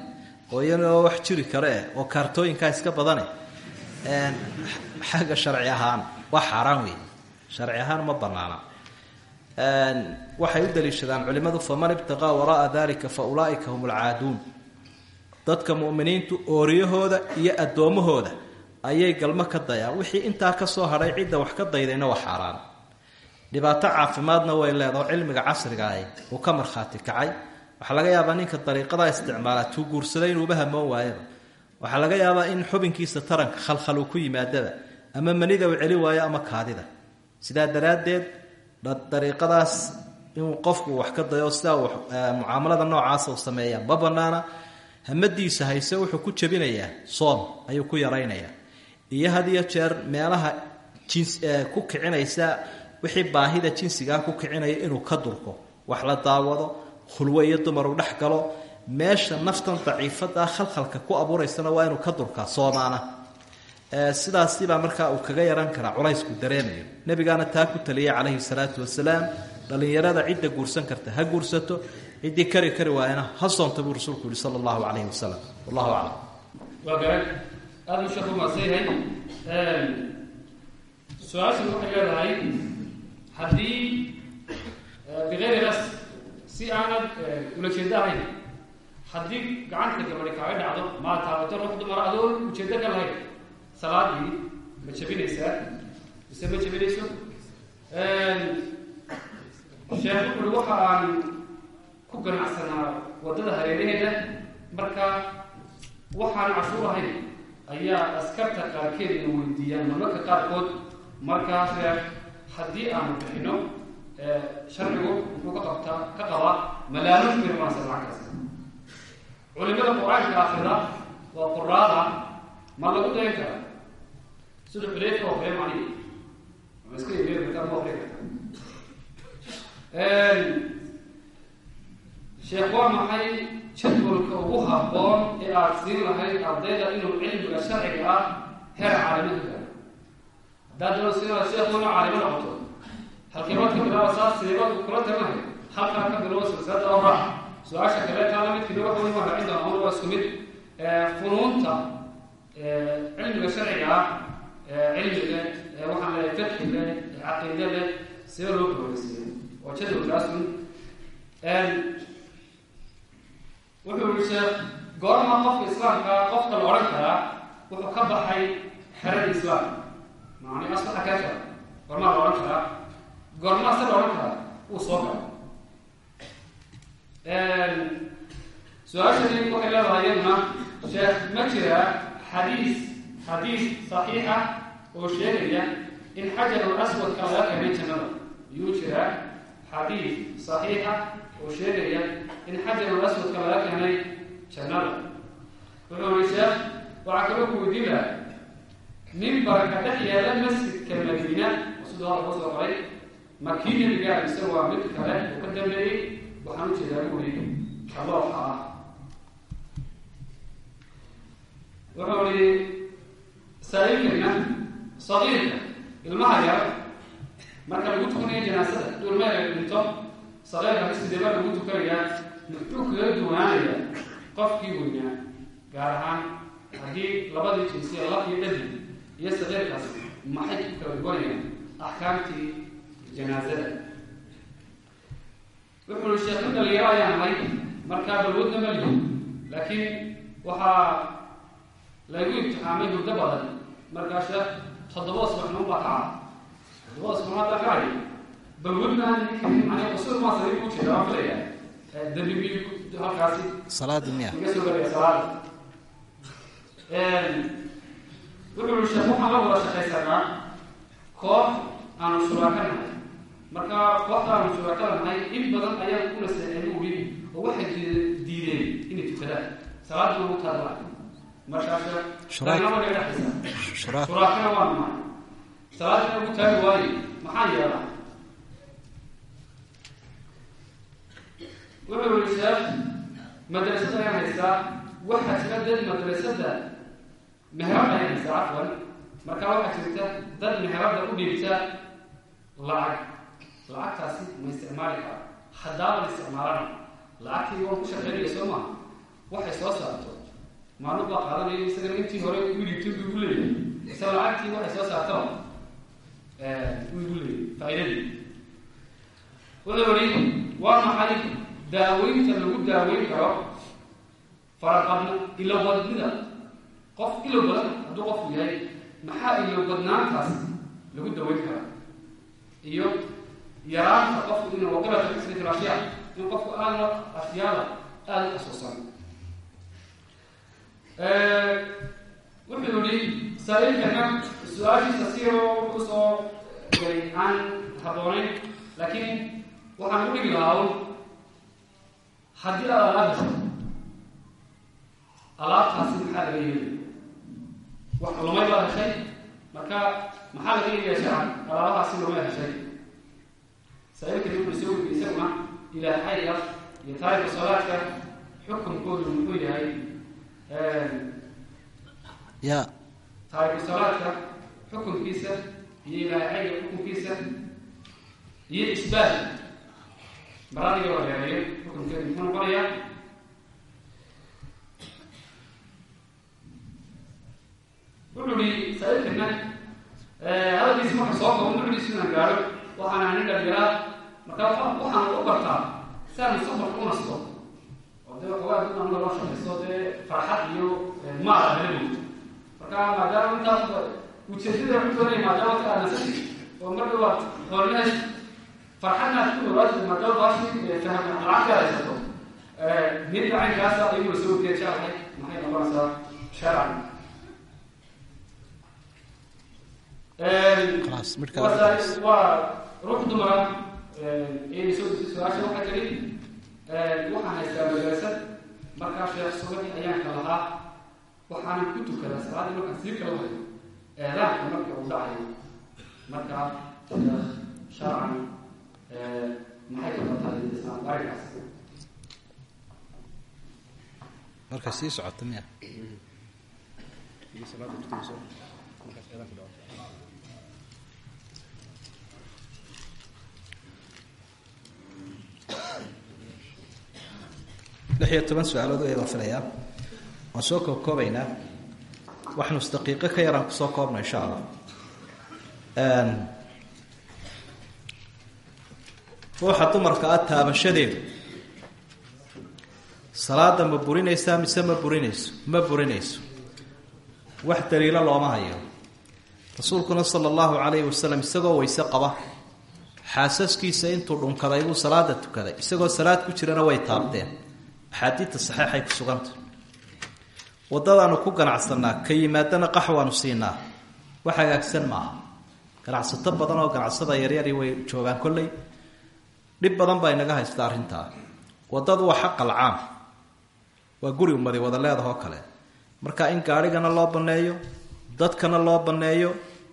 Oo wax jiri kare eh oo kaartooyinkaa iska badane. Xagga sharci ahaan waa xaaraan wey sharci ahaan ma banaana waxay u daliishadaan culimmadu faman ibtaqaa wara'a dalika fa ulaa'ika hum alcaaduun dadka mu'miniintu ooriyahooda iyo addoommahooda ayay galmo ka dayaan. Wixii intaa ka soo hadhay cidda wax ka daydayna waa xaaraan dhibaato caafimaadna way leedaho cilmiga casriga ah uu ka markhaati kacay. Waxaa laga yaabaa ninka dariiqadaa isticmaala tuu guursaday inuuba hamoon waayaba waxaa laga yaabaa in xubinkiisa taranka khalkhal uu ku yimaadaba ama manida uu celi waayo ama kaadida. Sidaa daraaddeed dariiqadaas inuu qofku wax ka dayo sidaa uu mucaamalada noocaasa u sameeya ma banaana hamadiisa hayse wuxuu ku jebinayaa soom ayuu ku yaraynayaa iyo had iyo jeer meelaha jins ku kicinaysa wixii baahida jinsigaa ku kicinaya inuu ka durko wax la daawado khulwe iyo dumar uu dhex galo meesha naftan daciifada khalkhalka ku abuuraysana waa inuu ka durkaa soomaana sidaasibaa markaa uu kaga yaran karaa culaysku dareemayo. Nebigaana taa ku taliyay calayhi salaatu wasalaam dhallinyarada cidda guursan karta ha guursato ciddii kari kari waayana ha soonta buu rasuulku yihi sala allahu calayhi wasalam. Wallahu aclam. Aada u sheekh umaadsan yahay. Su'aashan waxay leedahay haddii bikayri ras si aanad ula jeedo ahayn haddii gacanta gabadhi kaaga dhacdo maa taabato ruux dumar adoo ujeedo ka lahayn salaadii ma jabinaysaa? Mise ma jabinayso? Sheekh waxa aan ku ganacsanaa waddada hareeraheeda marka waxaan cashuur ahayn ayaa askarta qaarkeed ina weydiiyaan marmarka qaarkood markaa sheekh haddii aanu bixino sharcigu muxuu ka qabtaa ka qabaa malaalush bay noqonaysa lacagtaas. Culimada qur'aanka akrida waa quraada ma lagu dayan karaa. Sida xudeyfa oo kale macnihi ama iska imeeri kartaa ma akri kartaa. Sheekh waa maxay jadwalka ugu habboon ee aada siin lahayd ardayda inuu cilmiga sharciga ah heer caalimo ka gaaro haddaad dalo sidaa sheekhu ina caalimo noqoto halkeebaad ka bilaaba saas sideebaad kula tarinahay halkaa ka bilabo silsilada oo raac su'aasha kale taala midkiina waxa wey waa raacin doona waa isku mid funuunta cilmiga sharciga ah cilmiga waxaan leeyahay fiqiga caqiidada sida loo progresiyo oo jadwalkaasun wuxuu yihi sheekh goorma qofka islaamka qofka la odhan karaa wuxuu ka baxay xerada islaam macni asbaxa kafir goormaa la odhan karaa goormaa se la odhan karaa uu soo galo su'aashani waxay leedahay iyaduna sheekh ma jiraa xadiis xadiis saxiixa oo sheegaya in xajarul aswadka laga keenay jannada yuu jiraa xadiis saxiixa oo sheegaya in xajarul aswadka laga keenay jannada wuxuu yihi sheekh waxaa kaloo ku weydiin mimbarka dhex yaalla masjidka madiina siduu hadda ku soo qoray. Makii nebiga mise waa mid kale oo ka dambeeyey waxaan u jeedaa buri kalooxa ah. Wuxuu ihi saailkana sagiirka ilmaha yar marka lagu tukanayo janaasada dhulmeel dhinto sagiirka sideeba lagu tukanayaa muxuu kaga duwanaanaya qofkii weynaa gaar ahaan haddii labadii jinsiya laf iyo dhadi iyo sagiirkaas maxay ku kala duwanayaan axkaamtii janaasada wuxuu i sheekh in dhalinyaro ayaan ahay markaa balwadna ma lihin laakiin waxaa laygu imtixaamay muddo badan. Markaa sheekh toddoba subaxnimo baa kacaa toddoba subax hadda kacay. Balwadna ani usul maa sariir ku jeeda waan filaya dambi bi halkaasi. Salaadii miya iga soo galaya salaada wuxuu waxaan la wada shaqaysanaa koox aanu shuraaka nahay. Marka kooxda aanu shuraakada nahay in badan ayaan kula seexay uhi oo waxay diideen inay tukadaan. Salaada lagu taadala markaas shuraakana waa maxay? Salaada lagu taagi waaye maxaa yeelaa? Wuxuu yihi sheekh madrasada ayaan haystaa waxaa jira dad madrasada meherada ayaan haystaa cafwan marka waxaa jirta dad meherada u dhiibta lacag lacagtaasi ma isticmaali kara haddaaba la isticmaalana lacagtii waan ku shaqeynaya soo maha waxay soo saarto maalin baa qaadanayo isagana intii hore u dhiibtay buu igu leeyahay ise lacagtii waxay soo saartaba uu igu leeyahay faa'iidadii wuxuu ihi waa maxay daaweynta lagu daaweyn karo faraqabna ilowbadnida qof ilow badan hadduu qofku yahay maxaa ilow badnaantaas lagu daweyn karaa? Iyo yaraanta qofku inuu waqibata ashyaa in qofku aada ashyaada aada u xasuusan wuxuu yihi saliilkana su'aashiisa siro wuxuu soo gay aan habboonayn laakiin waxaan u dhigi lahaa haddii aad alaab hesho alaabtaasi maxaa laga yeelaya wax lumay baad heshay marka maxaa laga yeelaya sharcan alaabahaasi lumay heshay. Saailkani wuxuu soo weydiy isaguna ilaaxayga iyo taarika salaadka xukunkoodu muxuu yahay ya. taariku salaadka xukunkiisa iyo ilaaxayga xukunkiisa iyo isbaal maradiga la reereeyo xukunkeedu muxuu noqonayaa wuxuu ihi saailkana hadalkiisi marka soo kabo sidan gaadho waxaan ahay nin dhaliyaraa marka waxaan u bartaa si aan mustaqbalka u nasto. Oo dee waxoogaa dad anaga loo shaqaysto dee farxad iyo maal ah hela buuto marka maadaama intaas ujeedada waxu doonaya maadaama ka aadnasati oo mar dhawaad xoolinahays farxadna aad ku dhawaad maadaama baashi faham lacagta haysato. Niyadda caynkaasa ayuu soo wadiya jeclahay maxay noqonaysaa waa ruux dumara inay soo degtay su'aasha waxaa tiri waxaan haystaa madrasad markaa sheekh subaxi ayaan ka lahaa waxaanan ku tukadaa salaadii markaan sii kala hayo eedaanka marka uu dhacayo marka sheekh sharcan maxay ka arrinkaas marka sii socota miya lix iyo toban su'aalood ayadoo filayaa waan soo koobkoobaynaa waxaanu is daqiiqo ka yaraan ku soo koobna insha allah ruuxa dumarka ah taabashadeedu salaada ma burinaysaa mise ma burinayso ma burinayso wax daliilo looma hayo rasuulkuna sala allahu calayhi wasalam isagoo weyse qaba xaasaskiisa intuu dhunkaday buu salaada tukaday. Isagoo salaad ku jirana way taabteen. Axaadiidta saxeixay ku suganta. Waddadaanu ku ganacsanaa ka yimaadana qaxwaanu siinaa. Wax hagaagsan maaha. Ganacsato badan oo ganacsada yaryari way joogaan kolley dhib badan baa inaga haysta arrintaa. Waddadu waa xaqal caam waa guri ummadi wada leedahoo kale. Marka in gaadhigana loo banneeyo dadkana loo banneeyo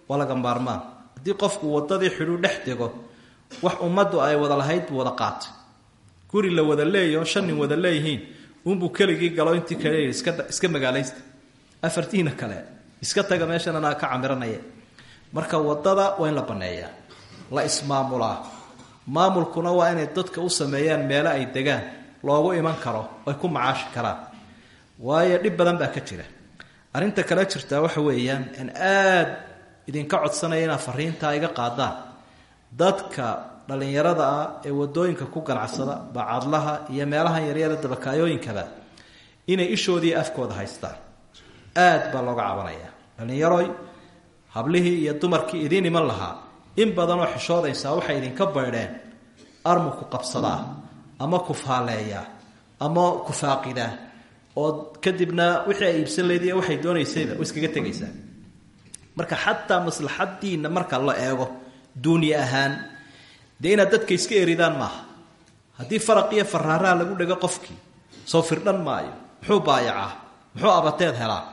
waa laga maarmaan haddii qofku waddadii xidhuu dhex dego wax ummaddu ay wada lahayd buu wada qaatay. Guri la wada leeyaho shan wada leeyihiin unbuu keligii galo intii kale iska iska magaalaysta afartiina kale iska taga meeshan anaa ka camiranaya marka waddada waa in la baneeyaa la ismaamulaa. Maamulkuna waa inay dadka u sameeyaan meelo ay degaan loogu iman karo ay ku macaashi karaan. Waayo dhib badan baa ka jira. Arrinta kale jirtaa waxa weeyaan in aada idinka codsanaya inaad fariintaa iga qaadaan dadka dhallinyarada ah ee waddooyinka ku ganacsada bacadlaha iyo meelahan yaryara dabakaayooyinkaba inay ishoodii afkooda haystaan. Aad baa looga cabanaya. Dhallinyaroy hablihii iyo dumarkii idiin iman lahaa in badanoo xishoodaysaa waxay idinka baydheen armu ku qabsadaa ama ku faaleeyaa ama ku faaqidaa oo kadibna wixii ay iibsan leediy waxay doonaysayba iskaga tegaysaa marka xataa maslaxadiina marka la eego duuni ahaan dee dadka iska eridaan maaha. Haddii faraq iyo faraaraha lagu dhego qofkii soo firdhan maayo muxuu baayacaa muxuu abateed helaa?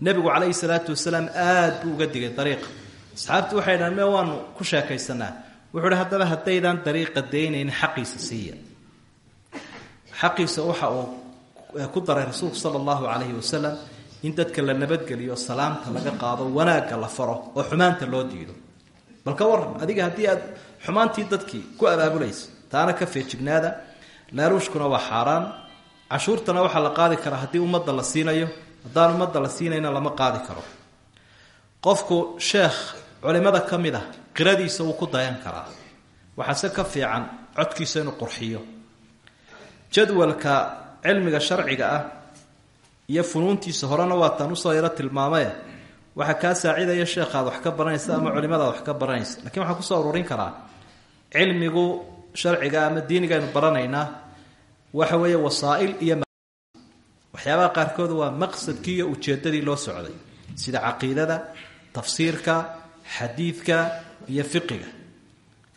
Nebigu calayhi salaatu wasalaam aad buu uga digay dariiqa. Asxaabtii waxay dhahan me waanu ku sheekaysanaa wuxuu hi haddaba haddaydaan dariiqa daynayn xaqiisa siiya. Xaqiisa waxa uu ku daray rasuulku sala allahu calayhi wasalam in dadka la nabadgeliyo salaamta laga qaado wanaagga la faro oo xumaanta loo diido bal ka waran adiga haddii aad xumaantii dadkii ku abaabulaysa taana ka feejignaada laaluushkuna waa xaaraan. Cashuurtana waxaa la qaadi karaa haddii ummadda la siinayo. Haddaan ummadda la siinayna lama qaadi karo. Qofku sheekh culimada ka mid ah qiradiisa wuu ku dayan karaa. Waxaase ka fiican codkiisa inuu qurxiyo. Jadwalka cilmiga sharciga ah iyo funuuntiisa horena waataan u soo yaro tilmaamee waxaa kaa saacidaya sheekhaad wax ka baranaysa ama culimadaad wax ka baranaysa. Lakiin waxaan ku soo ururin karaa cilmigu sharciga ama diiniga aynu baranaynaa waxa weeye wasaa'il iyo waxyaabaha qaarkood waa maqsadkii iyo ujeedadii loo socday. Sida caqiidada tafsiirka xadiidka iyo fiqiga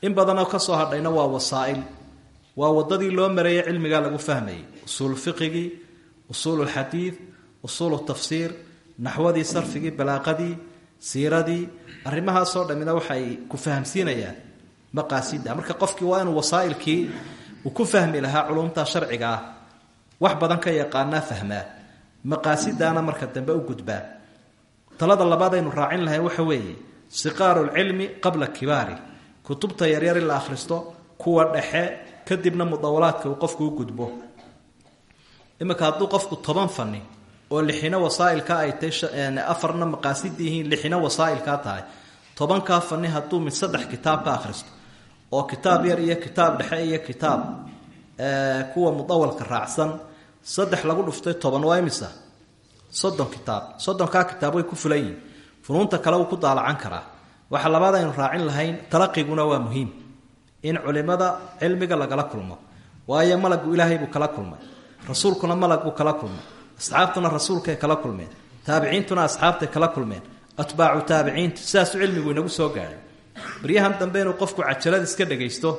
in badanoo ka soo hadhayna waa wasaa'il. Waa wadadii loo mareeyay cilmigaa lagu fahmayay usuul fiqigii usuul lxadiid usuul tafsiir naxwadii sarfigii balaaqadii siiradii arrimahaasoo dhammina waxay ku fahamsiinayaan maqaasida marka qofkii waa inuu wasaa'ilkii uu ku fahmi lahaa culumta sharciga ah wax badan ka yaqaanaa fahmaa. Maqaasidaana marka dambe u gudbaa talada labaad aynu raacin lahayn waxa weeye siqaaru lcilmi qabla kibaari. Kutubta yaryar in la akhristo kuwa dhexe kadibna mudawalaadka uu qofku u gudbo. Iminka hadduu qofku toban fani oo lixina wasaailka ay tahay afarna maqaasid yihiin lixina wasaailkaa tahay. Tobankaa fani hadduu mid saddex kitaab ka akhristo oo kitaab yar iyo kitaab dhexe iyo kitaab kuwa mudawalka raacsan saddex lagu dhuftay toban waa imisa? Soddon kitaab. Soddonkaa kitaab way ku fulan yihiin funuunta kale wuu ku daalacan karaa. Waxa labaad aynu raacin lahayn talaqiguna waa muhiim. In culimada cilmiga lagala kulmo. Waayo malagu ilaahay buu kala kulmay. Rasuulkuna malag buu kala kulmay asxaabtuna rasuulkay kala kulmeen taabiciintuna asxaabtay kala kulmeen atbaacu taabiciinta sidaasuu cilmigu inagu soo gaadhay baryahan dambe inuu qofku cajalad iska dhagaysto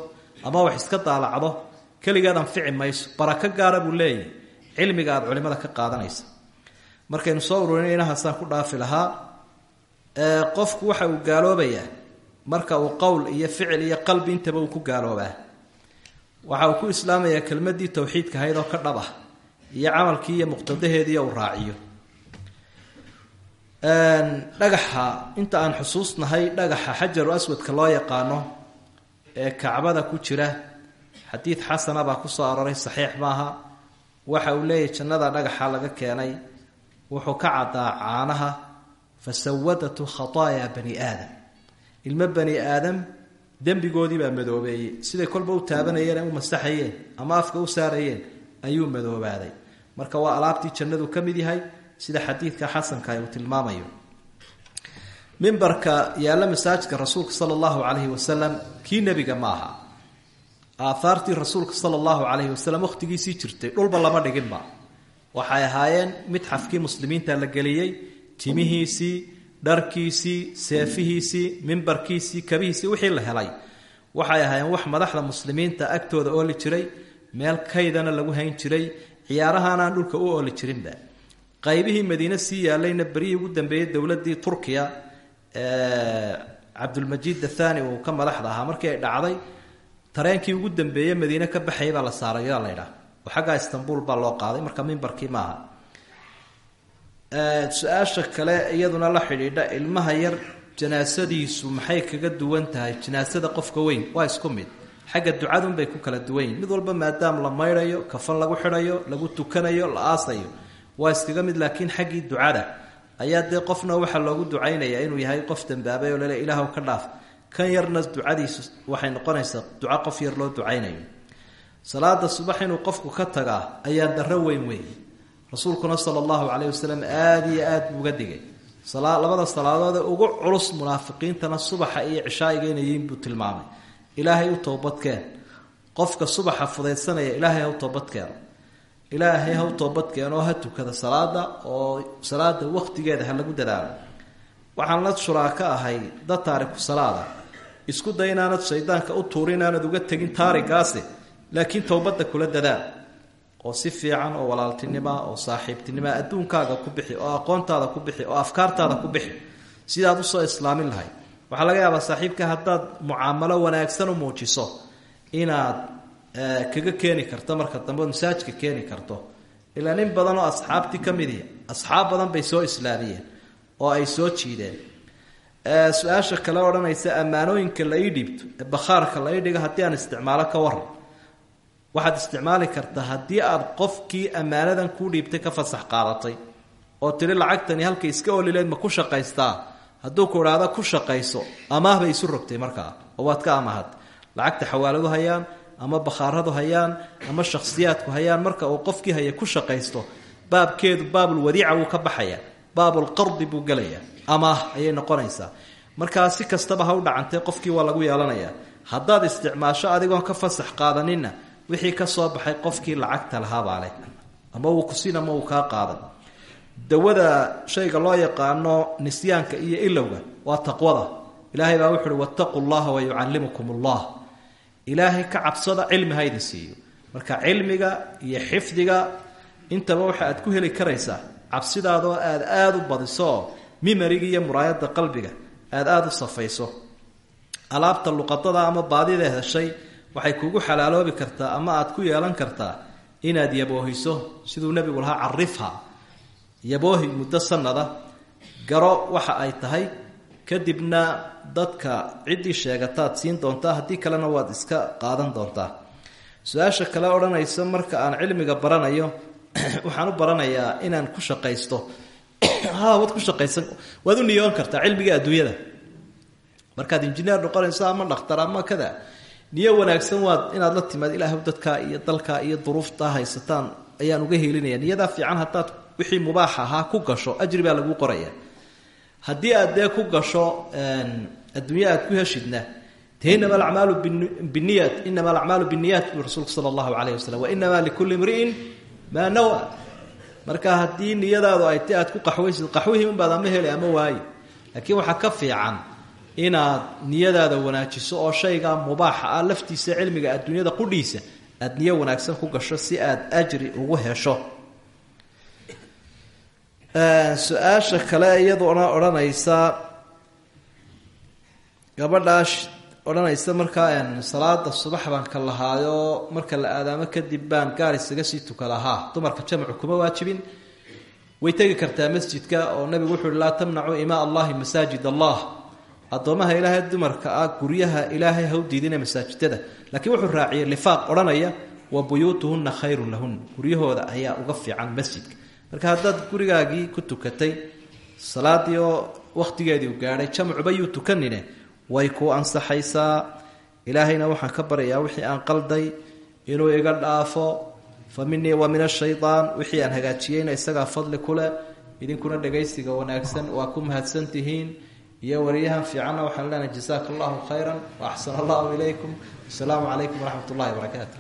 ama wax iska daalacdo keligeed anfici mayso barako gaara buu leeyahy cilmiga aada culimada ka qaadanaysa. Markaynu soo ururin inahaasaan ku dhaafi lahaa qofku waxa uu gaaloobayaa marka uu qowl iyo ficil iyo qalbi intaba uu ku gaaloobaa waxa uu ku islaamayaa kelmadii towxiidka ahayd oo ka dhab iyo camalkii iyo muqtadaheedii uu raaciyo. Dhagaxa inta aan xusuusnahay dhagaxa xajaru aswadka loo yaqaano ee kacbada ku jira xadiid xasana baa ku soo aroray saxiix maaha. Waxa uu leeyahy jannada dhagaxa laga keenay wuxuu ka caddaa caanaha fasawadatu khataaya bani aadam. Ilmo bani aadam dembigoodii baa madoobeeyey. Siday kolba u taabanayeen u masaxayeen ama afka u saarayeen ayuu madoobaaday marka waa alaabtii jannadu ka mid yahay sida xadiidka xasanka uu tilmaamayo. Mimbarka yaalla masaajidka rasuulka sala allahu calayhi wasalam kii nebiga ma aha. Rasuulka sala allahu calayhi wasalam wakhtigiisii jirtay dhulba lama dhiginba waxay ahaayeen midxafkii muslimiinta la geliyey timihiisii dharkiisii seefihiisii mimbarkiisii kabihiisii wixii la helay. Waxay ahaayeen wax madaxda muslimiinta agtooda ooli jiray meel kaydana lagu hayn jiray ciyaarahaanaan dhulka u ooli jirinba. Qaybihii madiine sii yaalayna beryihii ugu dambeeyey dowladii turkiya cabdulmajiid athani uu ka madaxda ahaa. Markii ay dhacday tareenkii ugu dambeeye madiine ka baxayay baa la saaray la ydhaah oo xaggaa istanbul baa loo qaaday marka mimbarkii maaha. Su'aasha kale iyaduna la xidhiidha ilmaha yar janaasadiisu maxay kaga duwan tahay? Janaasada qofka weyn waa isku mid xagga ducadunbay ku kala duwan yihiin mid walba maadaam la maydhayo kafan lagu xidhayo lagu tukanayo la aasayo waa iskaga mid laakiin xaggii ducada ayaa dee qofna waxaa loogu ducaynayaa inuu yahay qof dambaabay oo lele ilaahw ka dhaaf. Kan yarna ducadiisu waxay noqonaysaa duco qof yar loo ducaynayo. Salaada subax inuu qofku ka tagaa ayaa darro weyn weyn. Rasuulkuna sala allahu calayhi wasalam aada iyo aada buu uga digay labada salaadoode ugu culus munaafiqiintana subaxa iyo cishaa'iga inay yihiin tilmaamay ilaahay u toobadkeen. Qofka subaxa fudaydsanaya ilaahay ha u toobadkeeno ilaahay ha u toobadkeenoo ha tukada salaada oo salaada wakhtigeeda ha lagu dadaalo. Waxaan la shuraa ka ahay dad taariku salaada. Isku day inaanad shaydaanka u tuuri inaanad uga tegin taarigaasi laakiin towbadda kula dadaal oo si fiican oo walaaltinimoa oo saaxiibtinimoa adduunkaaga ku bixi oo aqoontaada ku bixi oo afkaartaada ku bixi sidaad u soo islaamin lahayd waxaa laga yaabaa saaxiibka haddaad mucaamalo wanaagsan u muujiso inaad kaga keeni karto marka dambe masaajka keeni karto. Ilaa nin badan oo asxaabtii ka midihi asxaab badan bay soo islaamiyeen oo ay soo jiideen. Su'aasha kale odhanaysa ammaanooyinka la ii dhiibto ee bakhaarka la ii dhigo haddii aan isticmaalo ka waran waxaad isticmaali kartaa haddii aad qofkii ammaanadan kuu dhiibtay ka fasax qaadatay oo tiri lacagtani halkay iska olileed ma ku shaqaystaa hadduu ku idhaahdo ku shaqayso amaah bay isu rogtay markaa oo waad ka amahad lacagta xawaaladu hayaan ama bakhaaradu hayaan ama shakhsiyaadku hayaan marka uu qofkii haya ku shaqaysto baabkeedu baabulwadiica wuu ka baxaya baabulqardi buu gelayaa amaah ayay noqonaysaa. Markaa si kastaba ha u dhacantay qofkii waa lagu yeelanayaa haddaad isticmaasho adigoon ka fasax qaadaninna wixii ka soo baxay qofkii lacagta lahaabaa leh. Ama wuu kusin ama uu kaa qaadan dawada shayga loo yaqaano nisyaanka iyo ilowga waa taqwada. Ilaahay baa wuxu uhi wattaquu llaha wa yucallimukum allah ilaahay ka cabsada cilmi ha idin siiyo. Marka cilmiga iyo xifdiga intaba waxa aad ku heli karaysaa cabsidaadoo aad aada u badiso mimariga iyo muraayada qalbiga aada aada u safayso. Alaabta luqadada ama baadida heshay waxay kugu xalaaloobi kartaa ama aad ku yeelan kartaa inaad yaboohiso siduu nebigu lahaa carifha yaboohi muddo sanada garo waxa ay tahay kadibna dadka ciddii sheegataad siin doontaa haddii kalena waad iska qaadan doontaa. Su'aasha kale odhanaysa marka aan cilmiga baranayo [clears throat] waxaan u baranayaa inaan ku shaqaysto. [clears throat] Ha waad ku shaqaysan waad u niyoon kartaa cilmiga adduunyada. Markaad injineer noqonayso ama dhakhtar ama kada niyo wanaagsan waad inaad la timaad ilaahu dadka iyo dalka iyo duruufta haysataan ayaan uga helinaya. Niyadaa fiican haddaad wixii mubaax ahaa ku gasho ajri baa lagu qoraya. Haddii aad dee ku gasho adduunya aad ku heshidna de inama alacmaalu biniyat inama alacmaalu biniyat buu rasuulku sala allahu calayh wasalam wa inamaa likulli imri'in maa nawa. Marka haddii niyadaadu ay ti aad ku qaxwaysid qaxwihii unbaad ama heli ama waayi. Laakiin waxaa ka fiican inaad niyadaada wanaajiso oo shaygaa mubaaxa ah laftiisa cilmiga adduunyada qudhiisa aad niyo wanaagsan ku gasho si aad ajri ugu hesho su'aasha kale iyaduna odhanaysa gabadhaas odhanaysa markaa salaada subax baan ka lahaayo marka la aadaamo kadib baan gaar isaga sii tuka lahaa. Dumarka jamcu kuma waajibin. Way tegi kartaa masjidka oo nabigu wuxu uhi laa tamnacuu imaa allahi masaajid allah. Addoomaha ilaahay dumarka ah guryaha ilaahay ha u diidina masaajidada. Laakiin wuxuu raaciyey lifaaq odhanaya wa buyuutuhunna khayrun lahun. Guryahooda ayaa uga fiican masjidka marka haddaad gurigaagii ku tukatay salaadii oo wakhtigeedii u gaadhay jamcuba yuu tukanine. Way ku ansaxaysaa. Ilaahayna waxaan ka baryayaa wixii aan qalday inuu iga dhaafo. Fa minii wa min ashayaan wixii aan hagaajiyeyna isagaa fadli kuleh idinkuna dhagaysiga wanaagsan. Waa ku mahadsan tihiin. Iyo wariyahan fiicanna waxaan leenahay jasaaka allahu khayra wa axsan allahu ilaykum asalaamu calaykum waraxmat ullahi barakaatu